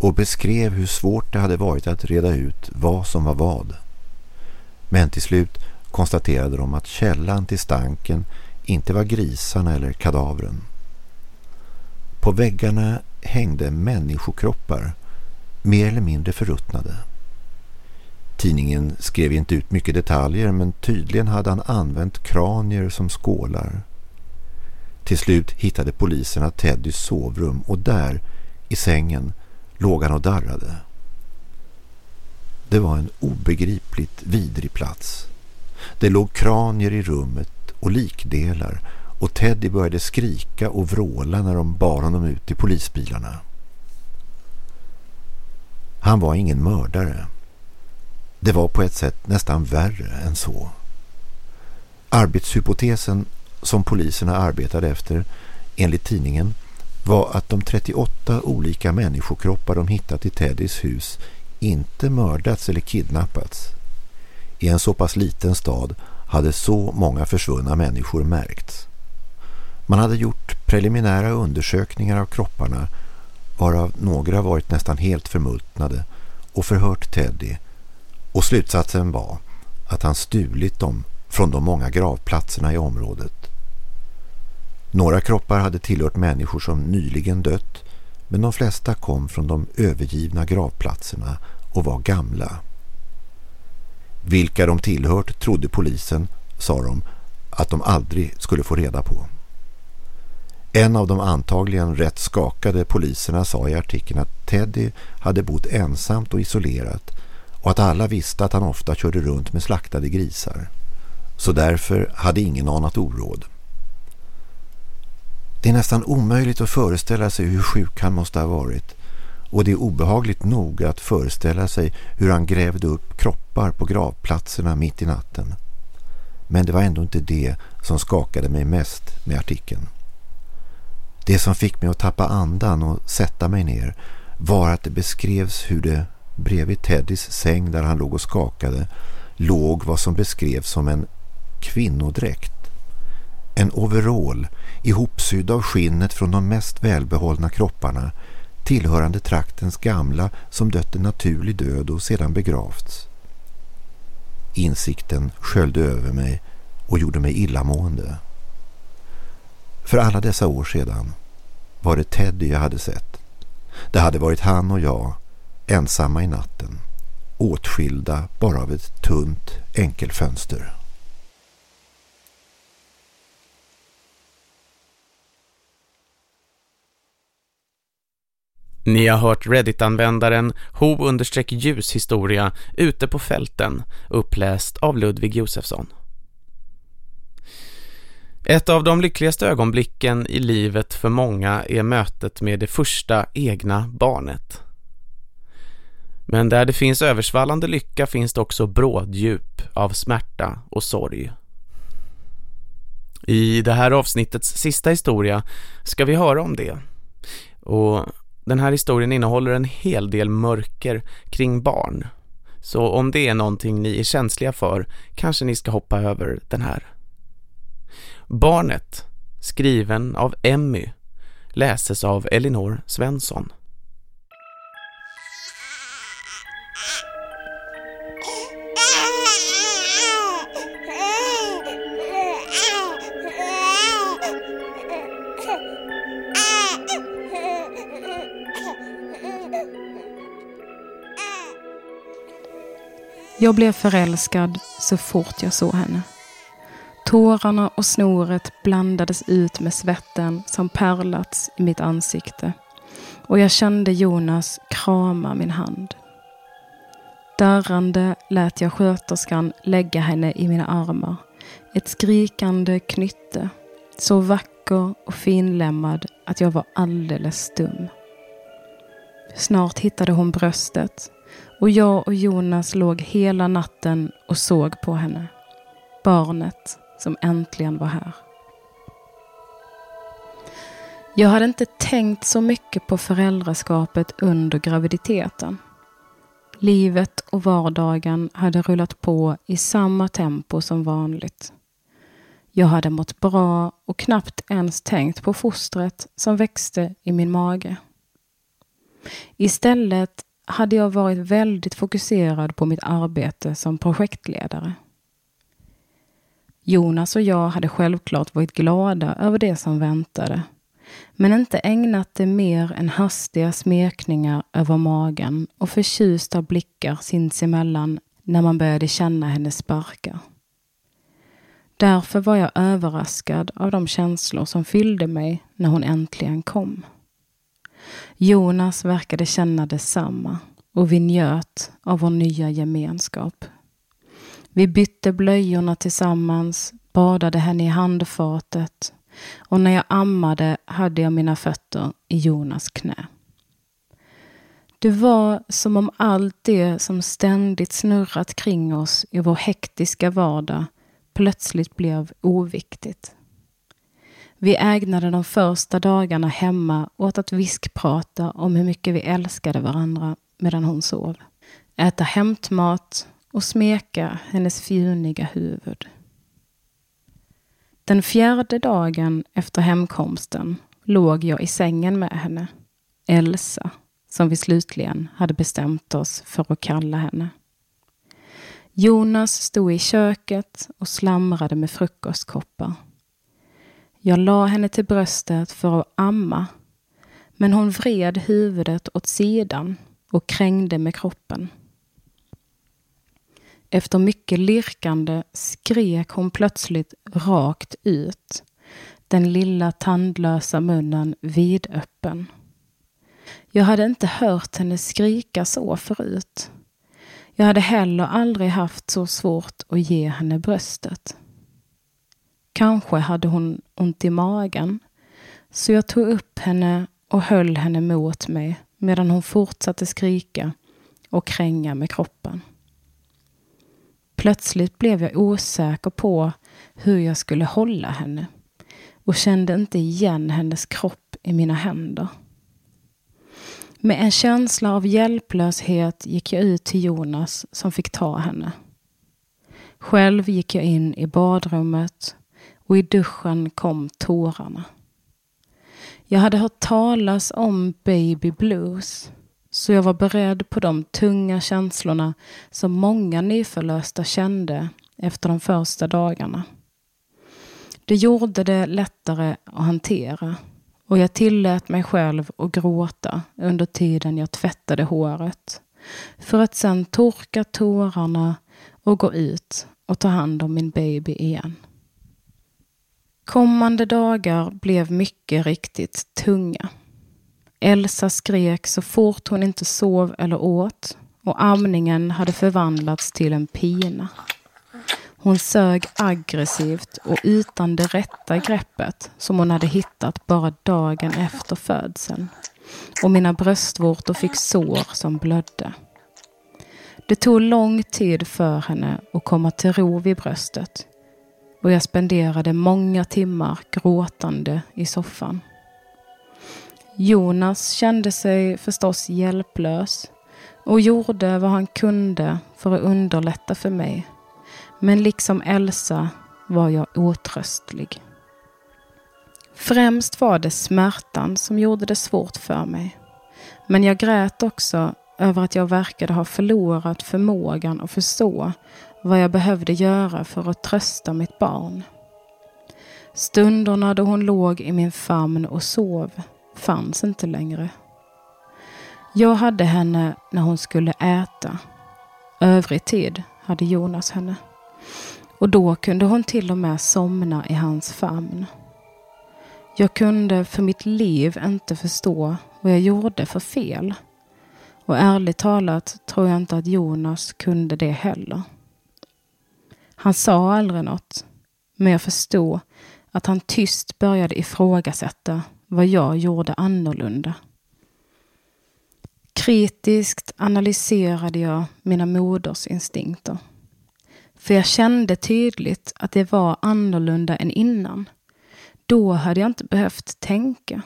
och beskrev hur svårt det hade varit att reda ut vad som var vad. Men till slut konstaterade de att källan till stanken inte var grisarna eller kadavren. På väggarna hängde människokroppar, mer eller mindre förruttnade. Tidningen skrev inte ut mycket detaljer men tydligen hade han använt kranier som skålar. Till slut hittade poliserna Teddys sovrum och där, i sängen, låg han och darrade. Det var en obegripligt vidrig plats. Det låg kranier i rummet och likdelar och Teddy började skrika och vråla när de bar honom ut till polisbilarna. Han var ingen mördare. Det var på ett sätt nästan värre än så. Arbetshypotesen som poliserna arbetade efter, enligt tidningen, var att de 38 olika människokroppar de hittat i Teddys hus inte mördats eller kidnappats. I en så pass liten stad hade så många försvunna människor märkts. Man hade gjort preliminära undersökningar av kropparna varav några varit nästan helt förmultnade och förhört Teddy och slutsatsen var att han stulit dem från de många gravplatserna i området. Några kroppar hade tillhört människor som nyligen dött men de flesta kom från de övergivna gravplatserna och var gamla. Vilka de tillhört trodde polisen, sa de, att de aldrig skulle få reda på. En av de antagligen rätt skakade poliserna sa i artikeln att Teddy hade bott ensamt och isolerat och att alla visste att han ofta körde runt med slaktade grisar. Så därför hade ingen anat oråd. Det är nästan omöjligt att föreställa sig hur sjuk han måste ha varit och det är obehagligt nog att föreställa sig hur han grävde upp kroppar på gravplatserna mitt i natten. Men det var ändå inte det som skakade mig mest med artikeln. Det som fick mig att tappa andan och sätta mig ner var att det beskrevs hur det bredvid Teddys säng där han låg och skakade låg vad som beskrevs som en kvinnodräkt. En overall ihopsydd av skinnet från de mest välbehållna kropparna tillhörande traktens gamla som dött en naturlig död och sedan begravts. Insikten sköljde över mig och gjorde mig illamående. För alla dessa år sedan var det Teddy jag hade sett. Det hade varit han och jag, ensamma i natten, åtskilda bara av ett tunt enkelfönster. Ni har hört Reddit-användaren ho-ljus historia ute på fälten, uppläst av Ludvig Josefsson. Ett av de lyckligaste ögonblicken i livet för många är mötet med det första egna barnet. Men där det finns översvallande lycka finns det också bråddjup av smärta och sorg. I det här avsnittets sista historia ska vi höra om det. Och den här historien innehåller en hel del mörker kring barn. Så om det är någonting ni är känsliga för kanske ni ska hoppa över den här. Barnet, skriven av Emmy, läses av Elinor Svensson. Jag blev förälskad så fort jag såg henne. Tårarna och snoret blandades ut med svetten som pärlats i mitt ansikte och jag kände Jonas krama min hand. Darrande lät jag sköterskan lägga henne i mina armar. Ett skrikande knytte, så vacker och finlämmad att jag var alldeles stum. Snart hittade hon bröstet och jag och Jonas låg hela natten och såg på henne. Barnet som äntligen var här. Jag hade inte tänkt så mycket på föräldraskapet under graviditeten. Livet och vardagen hade rullat på i samma tempo som vanligt. Jag hade mått bra och knappt ens tänkt på fostret som växte i min mage. Istället hade jag varit väldigt fokuserad på mitt arbete som projektledare. Jonas och jag hade självklart varit glada över det som väntade, men inte ägnat det mer än hastiga smekningar över magen och förtjusta blickar sinsemellan när man började känna hennes sparkar. Därför var jag överraskad av de känslor som fyllde mig när hon äntligen kom. Jonas verkade känna detsamma och vi njöt av vår nya gemenskap. Vi bytte blöjorna tillsammans, badade henne i handfatet och när jag ammade hade jag mina fötter i Jonas knä. Det var som om allt det som ständigt snurrat kring oss i vår hektiska vardag plötsligt blev oviktigt. Vi ägnade de första dagarna hemma åt att viskprata om hur mycket vi älskade varandra medan hon sov. Äta hämtmat och smeka hennes fjuniga huvud. Den fjärde dagen efter hemkomsten låg jag i sängen med henne, Elsa, som vi slutligen hade bestämt oss för att kalla henne. Jonas stod i köket och slamrade med frukostkoppar. Jag la henne till bröstet för att amma, men hon vred huvudet åt sidan och krängde med kroppen. Efter mycket lirkande skrek hon plötsligt rakt ut, den lilla tandlösa munnen vidöppen. Jag hade inte hört henne skrika så förut. Jag hade heller aldrig haft så svårt att ge henne bröstet. Kanske hade hon ont i magen, så jag tog upp henne och höll henne mot mig medan hon fortsatte skrika och kränga med kroppen. Plötsligt blev jag osäker på hur jag skulle hålla henne och kände inte igen hennes kropp i mina händer. Med en känsla av hjälplöshet gick jag ut till Jonas som fick ta henne. Själv gick jag in i badrummet och i duschen kom tårarna. Jag hade hört talas om baby blues så jag var beredd på de tunga känslorna som många nyförlösta kände efter de första dagarna. Det gjorde det lättare att hantera och jag tillät mig själv att gråta under tiden jag tvättade håret för att sedan torka tårarna och gå ut och ta hand om min baby igen. Kommande dagar blev mycket riktigt tunga. Elsa skrek så fort hon inte sov eller åt och amningen hade förvandlats till en pina. Hon sög aggressivt och utan det rätta greppet som hon hade hittat bara dagen efter födseln. Och mina bröstvårtor fick sår som blödde. Det tog lång tid för henne att komma till ro vid bröstet och jag spenderade många timmar gråtande i soffan. Jonas kände sig förstås hjälplös och gjorde vad han kunde för att underlätta för mig. Men liksom Elsa var jag otröstlig. Främst var det smärtan som gjorde det svårt för mig. Men jag grät också över att jag verkade ha förlorat förmågan att förstå vad jag behövde göra för att trösta mitt barn. Stunderna då hon låg i min famn och sov fanns inte längre. Jag hade henne när hon skulle äta. Övrig tid hade Jonas henne. Och då kunde hon till och med somna i hans famn. Jag kunde för mitt liv inte förstå vad jag gjorde för fel. Och ärligt talat tror jag inte att Jonas kunde det heller. Han sa aldrig något, men jag förstod att han tyst började ifrågasätta vad jag gjorde annorlunda. Kritiskt analyserade jag mina modersinstinkter. För jag kände tydligt att det var annorlunda än innan. Då hade jag inte behövt tänka.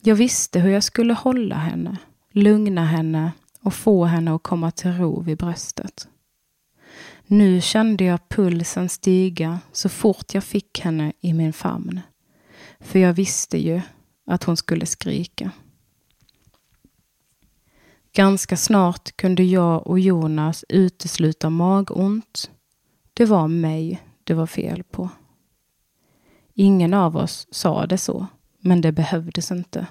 Jag visste hur jag skulle hålla henne, lugna henne och få henne att komma till ro vid bröstet. Nu kände jag pulsen stiga så fort jag fick henne i min famn. För jag visste ju att hon skulle skrika. Ganska snart kunde jag och Jonas utesluta magont. Det var mig det var fel på. Ingen av oss sa det så, men det behövdes inte.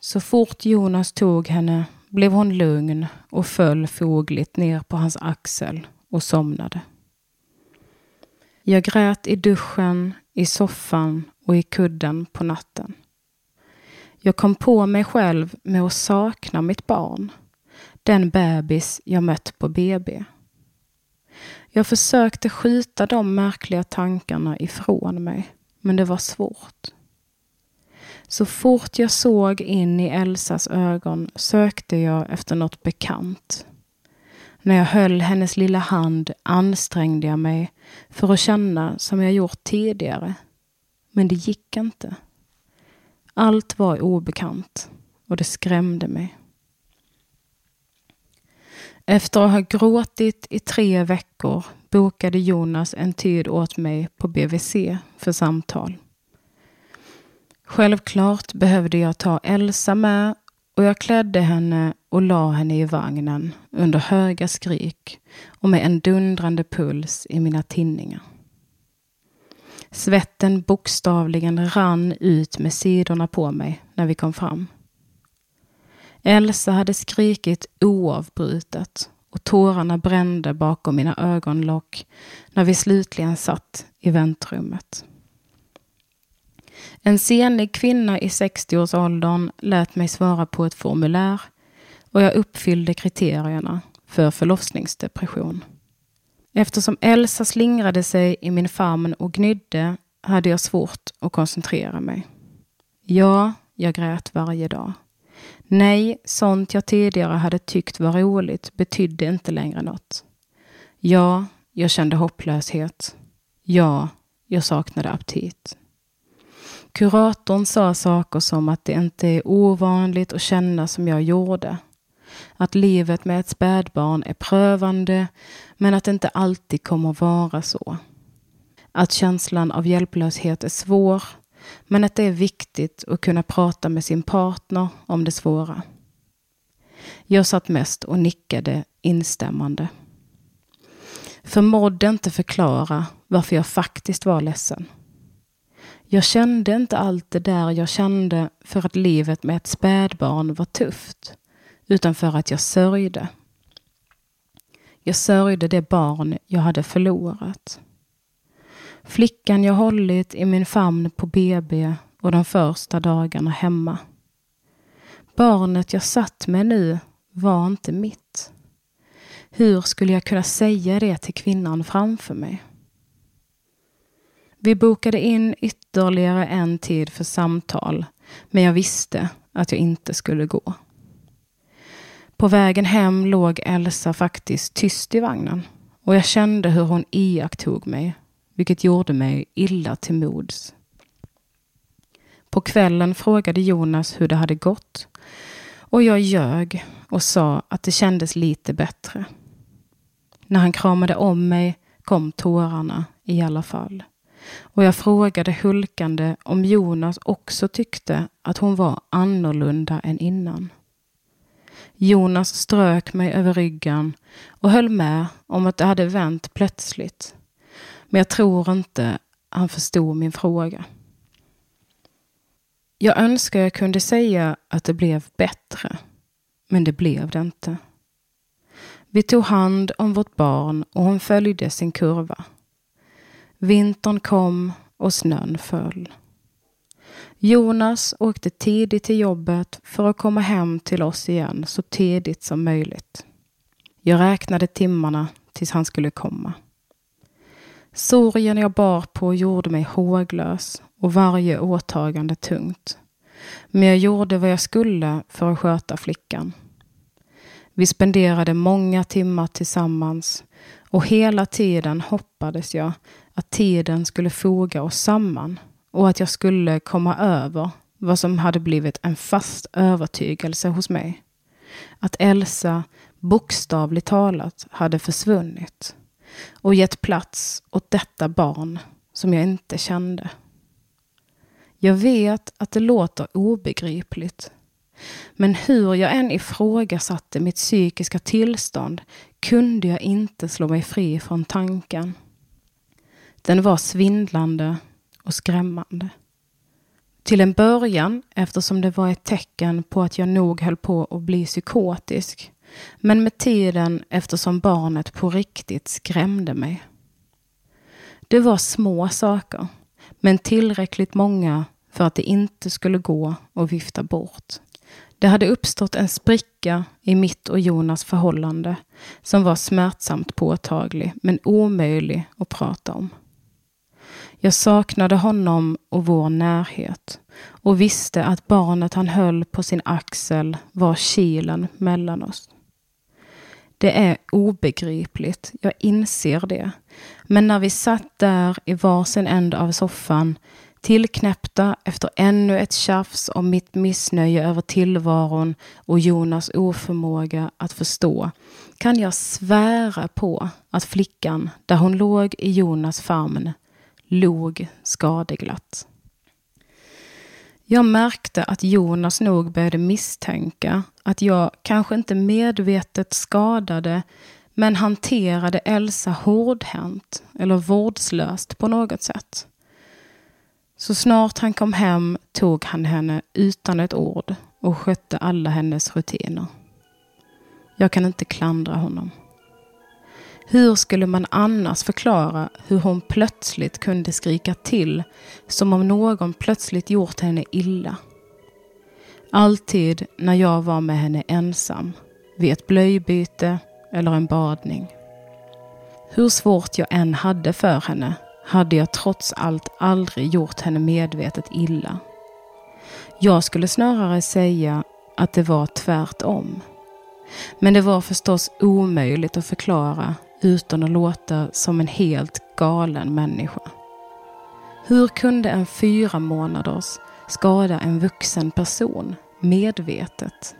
Så fort Jonas tog henne blev hon lugn och föll fogligt ner på hans axel och somnade. Jag grät i duschen, i soffan och i kudden på natten. Jag kom på mig själv med att sakna mitt barn, den bebis jag mött på BB. Jag försökte skjuta de märkliga tankarna ifrån mig, men det var svårt. Så fort jag såg in i Elsas ögon sökte jag efter något bekant. När jag höll hennes lilla hand ansträngde jag mig för att känna som jag gjort tidigare. Men det gick inte. Allt var obekant och det skrämde mig. Efter att ha gråtit i tre veckor bokade Jonas en tid åt mig på BVC för samtal. Självklart behövde jag ta Elsa med och jag klädde henne och la henne i vagnen under höga skrik och med en dundrande puls i mina tinningar. Svetten bokstavligen rann ut med sidorna på mig när vi kom fram. Elsa hade skrikit oavbrutet och tårarna brände bakom mina ögonlock när vi slutligen satt i väntrummet. En senig kvinna i 60-årsåldern lät mig svara på ett formulär och jag uppfyllde kriterierna för förlossningsdepression. Eftersom Elsa slingrade sig i min famn och gnydde hade jag svårt att koncentrera mig. Ja, jag grät varje dag. Nej, sånt jag tidigare hade tyckt var roligt betydde inte längre något. Ja, jag kände hopplöshet. Ja, jag saknade aptit. Kuratorn sa saker som att det inte är ovanligt att känna som jag gjorde. Att livet med ett spädbarn är prövande, men att det inte alltid kommer vara så. Att känslan av hjälplöshet är svår, men att det är viktigt att kunna prata med sin partner om det svåra. Jag satt mest och nickade instämmande. Förmådde inte förklara varför jag faktiskt var ledsen. Jag kände inte allt det där jag kände för att livet med ett spädbarn var tufft, utan för att jag sörjde. Jag sörjde det barn jag hade förlorat. Flickan jag hållit i min famn på BB och de första dagarna hemma. Barnet jag satt med nu var inte mitt. Hur skulle jag kunna säga det till kvinnan framför mig? Vi bokade in ytterligare en tid för samtal, men jag visste att jag inte skulle gå. På vägen hem låg Elsa faktiskt tyst i vagnen och jag kände hur hon iakttog mig, vilket gjorde mig illa till mods. På kvällen frågade Jonas hur det hade gått och jag ljög och sa att det kändes lite bättre. När han kramade om mig kom tårarna i alla fall och jag frågade hulkande om Jonas också tyckte att hon var annorlunda än innan. Jonas strök mig över ryggen och höll med om att det hade vänt plötsligt. Men jag tror inte han förstod min fråga. Jag önskar jag kunde säga att det blev bättre, men det blev det inte. Vi tog hand om vårt barn och hon följde sin kurva. Vintern kom och snön föll. Jonas åkte tidigt till jobbet för att komma hem till oss igen så tidigt som möjligt. Jag räknade timmarna tills han skulle komma. Sorgen jag bar på gjorde mig håglös och varje åtagande tungt. Men jag gjorde vad jag skulle för att sköta flickan. Vi spenderade många timmar tillsammans och hela tiden hoppades jag att tiden skulle foga oss samman och att jag skulle komma över vad som hade blivit en fast övertygelse hos mig. att Elsa bokstavligt talat hade försvunnit och gett plats åt detta barn som jag inte kände. Jag vet att det låter obegripligt. Men hur jag än ifrågasatte mitt psykiska tillstånd kunde jag inte slå mig fri från tanken. Den var svindlande och skrämmande. Till en början eftersom det var ett tecken på att jag nog höll på att bli psykotisk. Men med tiden eftersom barnet på riktigt skrämde mig. Det var små saker, men tillräckligt många för att det inte skulle gå att vifta bort. Det hade uppstått en spricka i mitt och Jonas förhållande som var smärtsamt påtaglig men omöjlig att prata om. Jag saknade honom och vår närhet och visste att barnet han höll på sin axel var kilen mellan oss. Det är obegripligt, jag inser det. Men när vi satt där i varsin ände av soffan, tillknäppta efter ännu ett tjafs om mitt missnöje över tillvaron och Jonas oförmåga att förstå, kan jag svära på att flickan, där hon låg i Jonas famn, log skadeglatt. Jag märkte att Jonas nog började misstänka att jag kanske inte medvetet skadade men hanterade Elsa hårdhänt eller vårdslöst på något sätt. Så snart han kom hem tog han henne utan ett ord och skötte alla hennes rutiner. Jag kan inte klandra honom. Hur skulle man annars förklara hur hon plötsligt kunde skrika till som om någon plötsligt gjort henne illa? Alltid när jag var med henne ensam, vid ett blöjbyte eller en badning. Hur svårt jag än hade för henne hade jag trots allt aldrig gjort henne medvetet illa. Jag skulle snarare säga att det var tvärtom. Men det var förstås omöjligt att förklara utan att låta som en helt galen människa. Hur kunde en fyra månaders skada en vuxen person medvetet?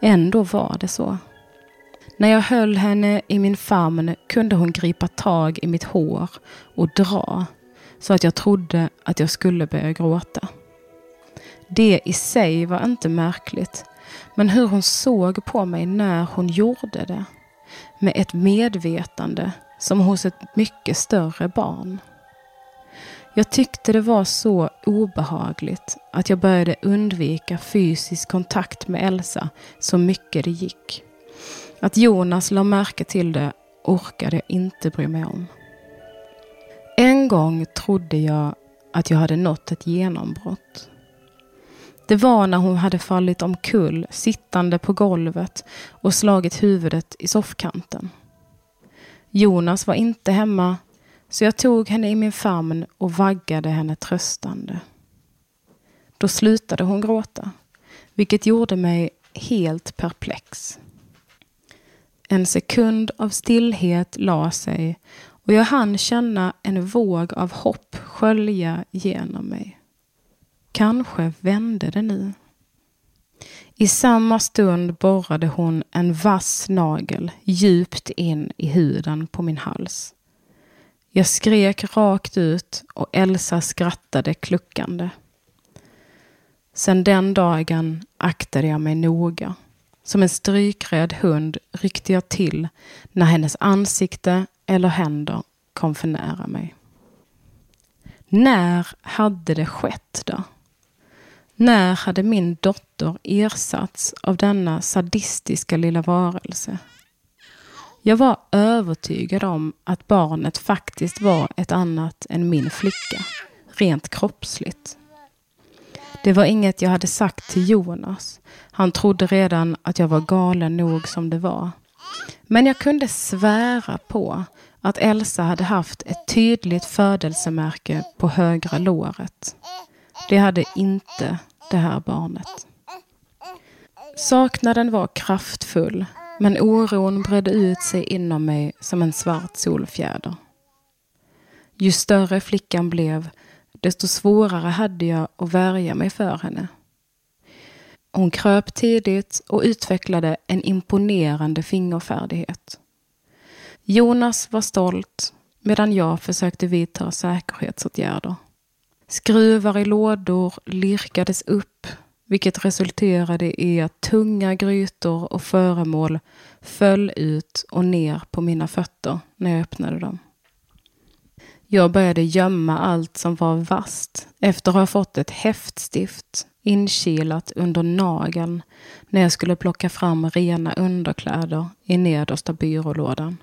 Ändå var det så. När jag höll henne i min famn kunde hon gripa tag i mitt hår och dra så att jag trodde att jag skulle börja gråta. Det i sig var inte märkligt, men hur hon såg på mig när hon gjorde det med ett medvetande som hos ett mycket större barn. Jag tyckte det var så obehagligt att jag började undvika fysisk kontakt med Elsa så mycket det gick. Att Jonas la märke till det orkade jag inte bry mig om. En gång trodde jag att jag hade nått ett genombrott. Det var när hon hade fallit omkull sittande på golvet och slagit huvudet i soffkanten. Jonas var inte hemma så jag tog henne i min famn och vaggade henne tröstande. Då slutade hon gråta, vilket gjorde mig helt perplex. En sekund av stillhet la sig och jag hann känna en våg av hopp skölja genom mig. Kanske vände det nu. I samma stund borrade hon en vass nagel djupt in i huden på min hals. Jag skrek rakt ut och Elsa skrattade kluckande. Sedan den dagen aktade jag mig noga. Som en strykrädd hund ryckte jag till när hennes ansikte eller händer kom för nära mig. När hade det skett då? När hade min dotter ersatts av denna sadistiska lilla varelse? Jag var övertygad om att barnet faktiskt var ett annat än min flicka, rent kroppsligt. Det var inget jag hade sagt till Jonas. Han trodde redan att jag var galen nog som det var. Men jag kunde svära på att Elsa hade haft ett tydligt födelsemärke på högra låret. Det hade inte det här barnet. Saknaden var kraftfull, men oron bredde ut sig inom mig som en svart solfjäder. Ju större flickan blev, desto svårare hade jag att värja mig för henne. Hon kröp tidigt och utvecklade en imponerande fingerfärdighet. Jonas var stolt medan jag försökte vidta säkerhetsåtgärder. Skruvar i lådor lirkades upp vilket resulterade i att tunga grytor och föremål föll ut och ner på mina fötter när jag öppnade dem. Jag började gömma allt som var vasst efter att ha fått ett häftstift inkilat under nageln när jag skulle plocka fram rena underkläder i nedersta byrålådan.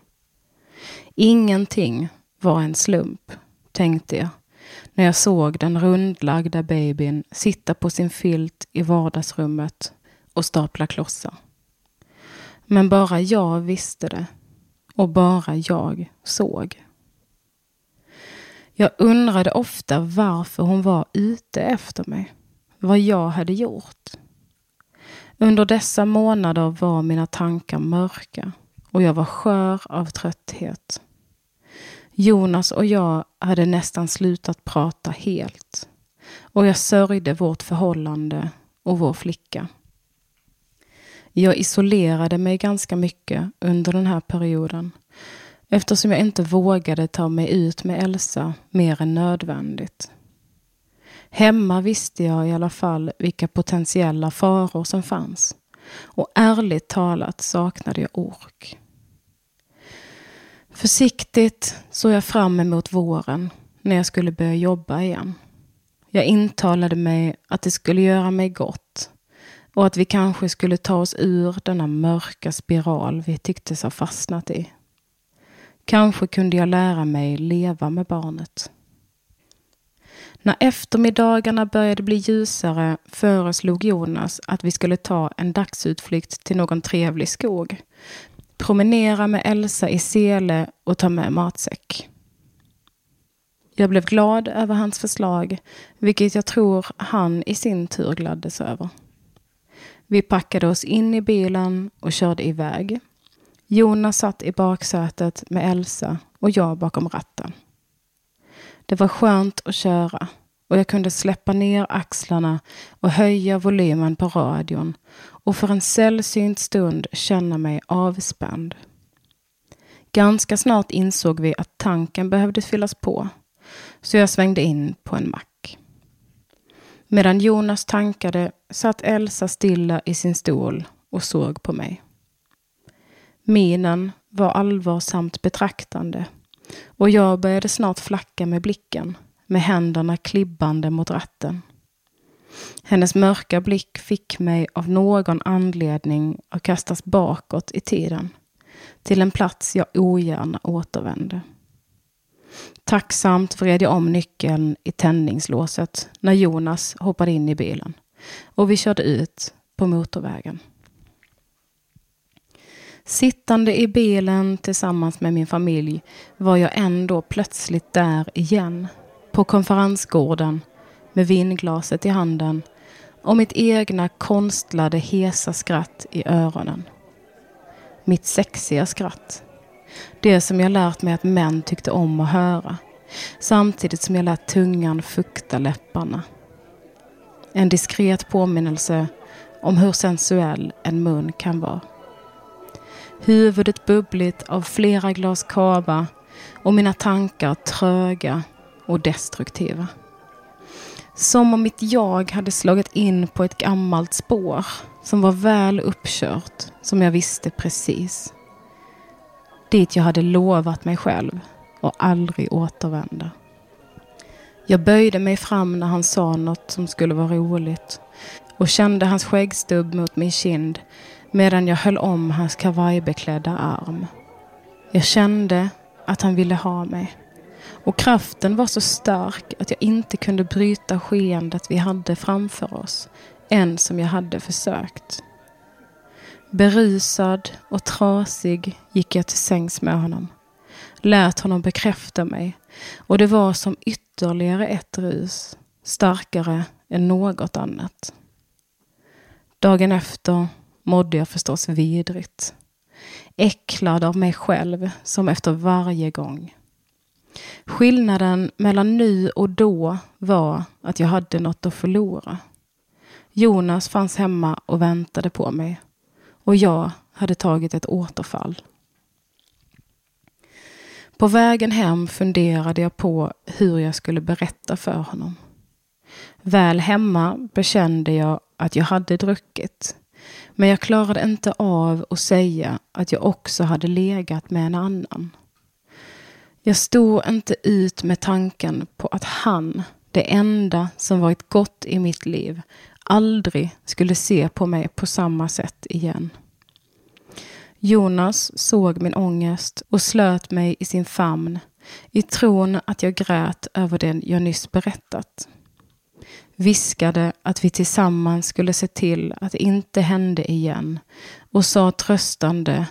Ingenting var en slump, tänkte jag när jag såg den rundlagda babyn sitta på sin filt i vardagsrummet och stapla klossar. Men bara jag visste det och bara jag såg. Jag undrade ofta varför hon var ute efter mig. Vad jag hade gjort. Under dessa månader var mina tankar mörka och jag var skör av trötthet. Jonas och jag hade nästan slutat prata helt och jag sörjde vårt förhållande och vår flicka. Jag isolerade mig ganska mycket under den här perioden eftersom jag inte vågade ta mig ut med Elsa mer än nödvändigt. Hemma visste jag i alla fall vilka potentiella faror som fanns och ärligt talat saknade jag ork. Försiktigt såg jag fram emot våren när jag skulle börja jobba igen. Jag intalade mig att det skulle göra mig gott och att vi kanske skulle ta oss ur denna mörka spiral vi tycktes ha fastnat i. Kanske kunde jag lära mig leva med barnet. När eftermiddagarna började bli ljusare föreslog Jonas att vi skulle ta en dagsutflykt till någon trevlig skog promenera med Elsa i sele och ta med matsäck. Jag blev glad över hans förslag, vilket jag tror han i sin tur gladdes över. Vi packade oss in i bilen och körde iväg. Jonas satt i baksätet med Elsa och jag bakom ratten. Det var skönt att köra och jag kunde släppa ner axlarna och höja volymen på radion och för en sällsynt stund känna mig avspänd. Ganska snart insåg vi att tanken behövde fyllas på, så jag svängde in på en mack. Medan Jonas tankade satt Elsa stilla i sin stol och såg på mig. Minen var allvarsamt betraktande och jag började snart flacka med blicken med händerna klibbande mot ratten. Hennes mörka blick fick mig av någon anledning att kastas bakåt i tiden, till en plats jag ogärna återvände. Tacksamt vred jag om nyckeln i tändningslåset när Jonas hoppade in i bilen och vi körde ut på motorvägen. Sittande i bilen tillsammans med min familj var jag ändå plötsligt där igen på konferensgården med vinglaset i handen och mitt egna konstlade hesa skratt i öronen. Mitt sexiga skratt. Det som jag lärt mig att män tyckte om att höra. Samtidigt som jag lät tungan fukta läpparna. En diskret påminnelse om hur sensuell en mun kan vara. Huvudet bubbligt av flera glas kava och mina tankar tröga och destruktiva. Som om mitt jag hade slagit in på ett gammalt spår som var väl uppkört, som jag visste precis. Dit jag hade lovat mig själv och aldrig återvända. Jag böjde mig fram när han sa något som skulle vara roligt och kände hans skäggstubb mot min kind medan jag höll om hans kavajbeklädda arm. Jag kände att han ville ha mig. Och kraften var så stark att jag inte kunde bryta skeendet vi hade framför oss, än som jag hade försökt. Berusad och trasig gick jag till sängs med honom. Lät honom bekräfta mig och det var som ytterligare ett rus, starkare än något annat. Dagen efter mådde jag förstås vidrigt. Äcklad av mig själv som efter varje gång. Skillnaden mellan nu och då var att jag hade något att förlora. Jonas fanns hemma och väntade på mig. Och jag hade tagit ett återfall. På vägen hem funderade jag på hur jag skulle berätta för honom. Väl hemma bekände jag att jag hade druckit. Men jag klarade inte av att säga att jag också hade legat med en annan. Jag stod inte ut med tanken på att han, det enda som varit gott i mitt liv, aldrig skulle se på mig på samma sätt igen. Jonas såg min ångest och slöt mig i sin famn i tron att jag grät över det jag nyss berättat. Viskade att vi tillsammans skulle se till att det inte hände igen och sa tröstande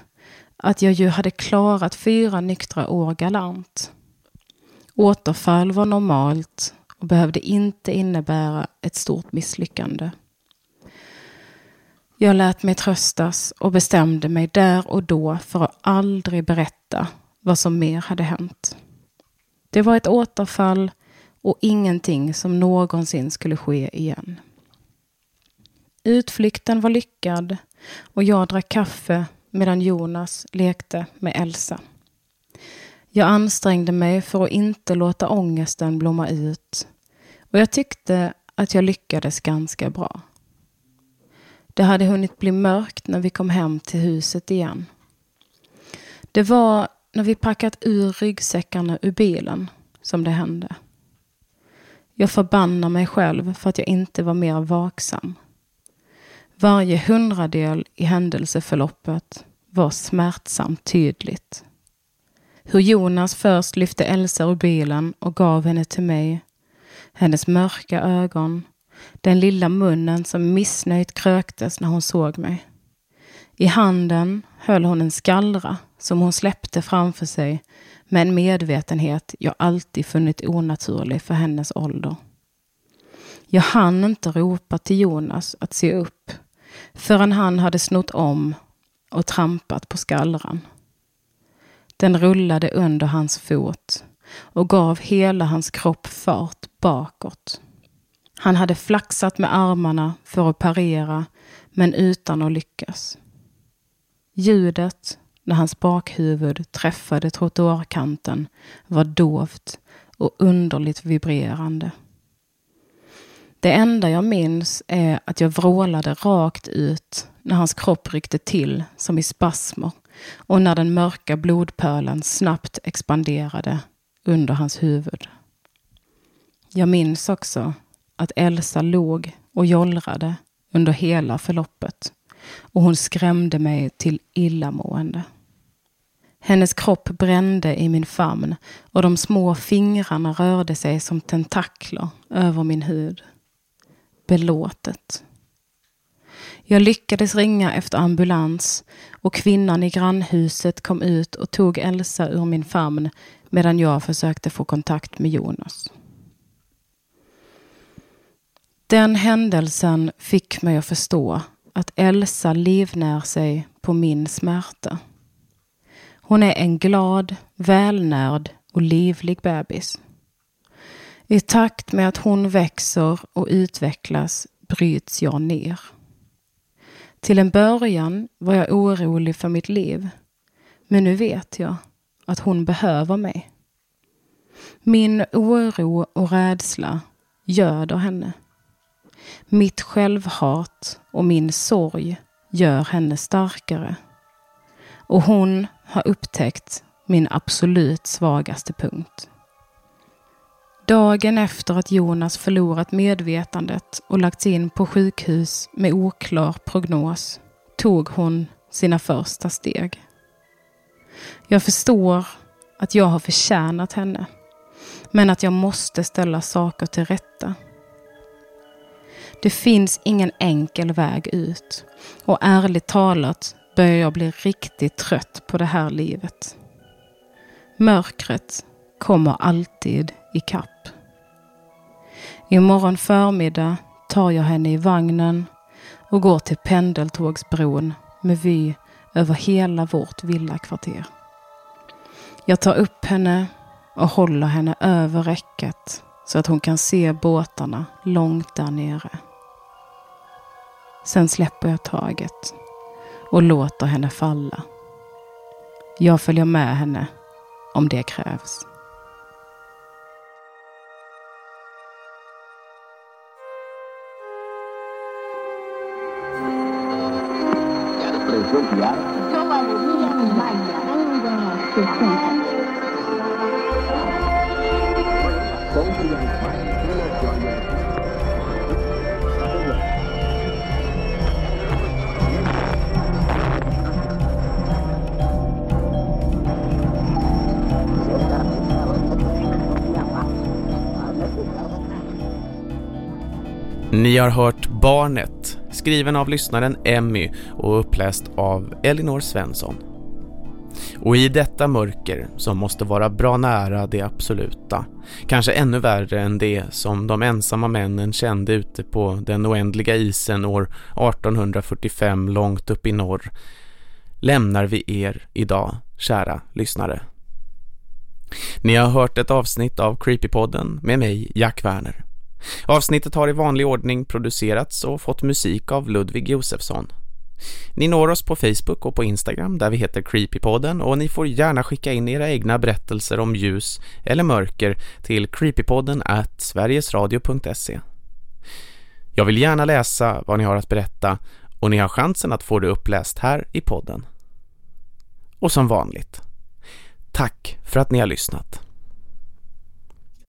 att jag ju hade klarat fyra nyktra år galant. Återfall var normalt och behövde inte innebära ett stort misslyckande. Jag lät mig tröstas och bestämde mig där och då för att aldrig berätta vad som mer hade hänt. Det var ett återfall och ingenting som någonsin skulle ske igen. Utflykten var lyckad och jag drack kaffe medan Jonas lekte med Elsa. Jag ansträngde mig för att inte låta ångesten blomma ut och jag tyckte att jag lyckades ganska bra. Det hade hunnit bli mörkt när vi kom hem till huset igen. Det var när vi packat ur ryggsäckarna ur bilen som det hände. Jag förbannar mig själv för att jag inte var mer vaksam. Varje hundradel i händelseförloppet var smärtsamt tydligt. Hur Jonas först lyfte Elsa ur bilen och gav henne till mig. Hennes mörka ögon. Den lilla munnen som missnöjt kröktes när hon såg mig. I handen höll hon en skallra som hon släppte framför sig med en medvetenhet jag alltid funnit onaturlig för hennes ålder. Jag hann inte ropa till Jonas att se upp förrän han hade snott om och trampat på skallran. Den rullade under hans fot och gav hela hans kropp fart bakåt. Han hade flaxat med armarna för att parera, men utan att lyckas. Ljudet när hans bakhuvud träffade trottoarkanten var dovt och underligt vibrerande. Det enda jag minns är att jag vrålade rakt ut när hans kropp ryckte till som i spasmer och när den mörka blodpölen snabbt expanderade under hans huvud. Jag minns också att Elsa låg och jollrade under hela förloppet och hon skrämde mig till illamående. Hennes kropp brände i min famn och de små fingrarna rörde sig som tentakler över min hud. Belåtet. Jag lyckades ringa efter ambulans och kvinnan i grannhuset kom ut och tog Elsa ur min famn medan jag försökte få kontakt med Jonas. Den händelsen fick mig att förstå att Elsa livnär sig på min smärta. Hon är en glad, välnärd och livlig bebis. I takt med att hon växer och utvecklas bryts jag ner. Till en början var jag orolig för mitt liv. Men nu vet jag att hon behöver mig. Min oro och rädsla göder henne. Mitt självhat och min sorg gör henne starkare. Och hon har upptäckt min absolut svagaste punkt. Dagen efter att Jonas förlorat medvetandet och lagts in på sjukhus med oklar prognos tog hon sina första steg. Jag förstår att jag har förtjänat henne, men att jag måste ställa saker till rätta. Det finns ingen enkel väg ut och ärligt talat börjar jag bli riktigt trött på det här livet. Mörkret kommer alltid ikapp. Imorgon förmiddag tar jag henne i vagnen och går till pendeltågsbron med vy över hela vårt villakvarter. Jag tar upp henne och håller henne över räcket så att hon kan se båtarna långt där nere. Sen släpper jag taget och låter henne falla. Jag följer med henne om det krävs. 系姜的牙，姜文，你今年二万二啊？Ni har hört Barnet, skriven av lyssnaren Emmy och uppläst av Elinor Svensson. Och i detta mörker som måste vara bra nära det absoluta, kanske ännu värre än det som de ensamma männen kände ute på den oändliga isen år 1845 långt upp i norr, lämnar vi er idag, kära lyssnare. Ni har hört ett avsnitt av Creepypodden med mig, Jack Werner. Avsnittet har i vanlig ordning producerats och fått musik av Ludvig Josefsson. Ni når oss på Facebook och på Instagram där vi heter Creepypodden och ni får gärna skicka in era egna berättelser om ljus eller mörker till creepypodden at sverigesradio.se. Jag vill gärna läsa vad ni har att berätta och ni har chansen att få det uppläst här i podden. Och som vanligt, tack för att ni har lyssnat.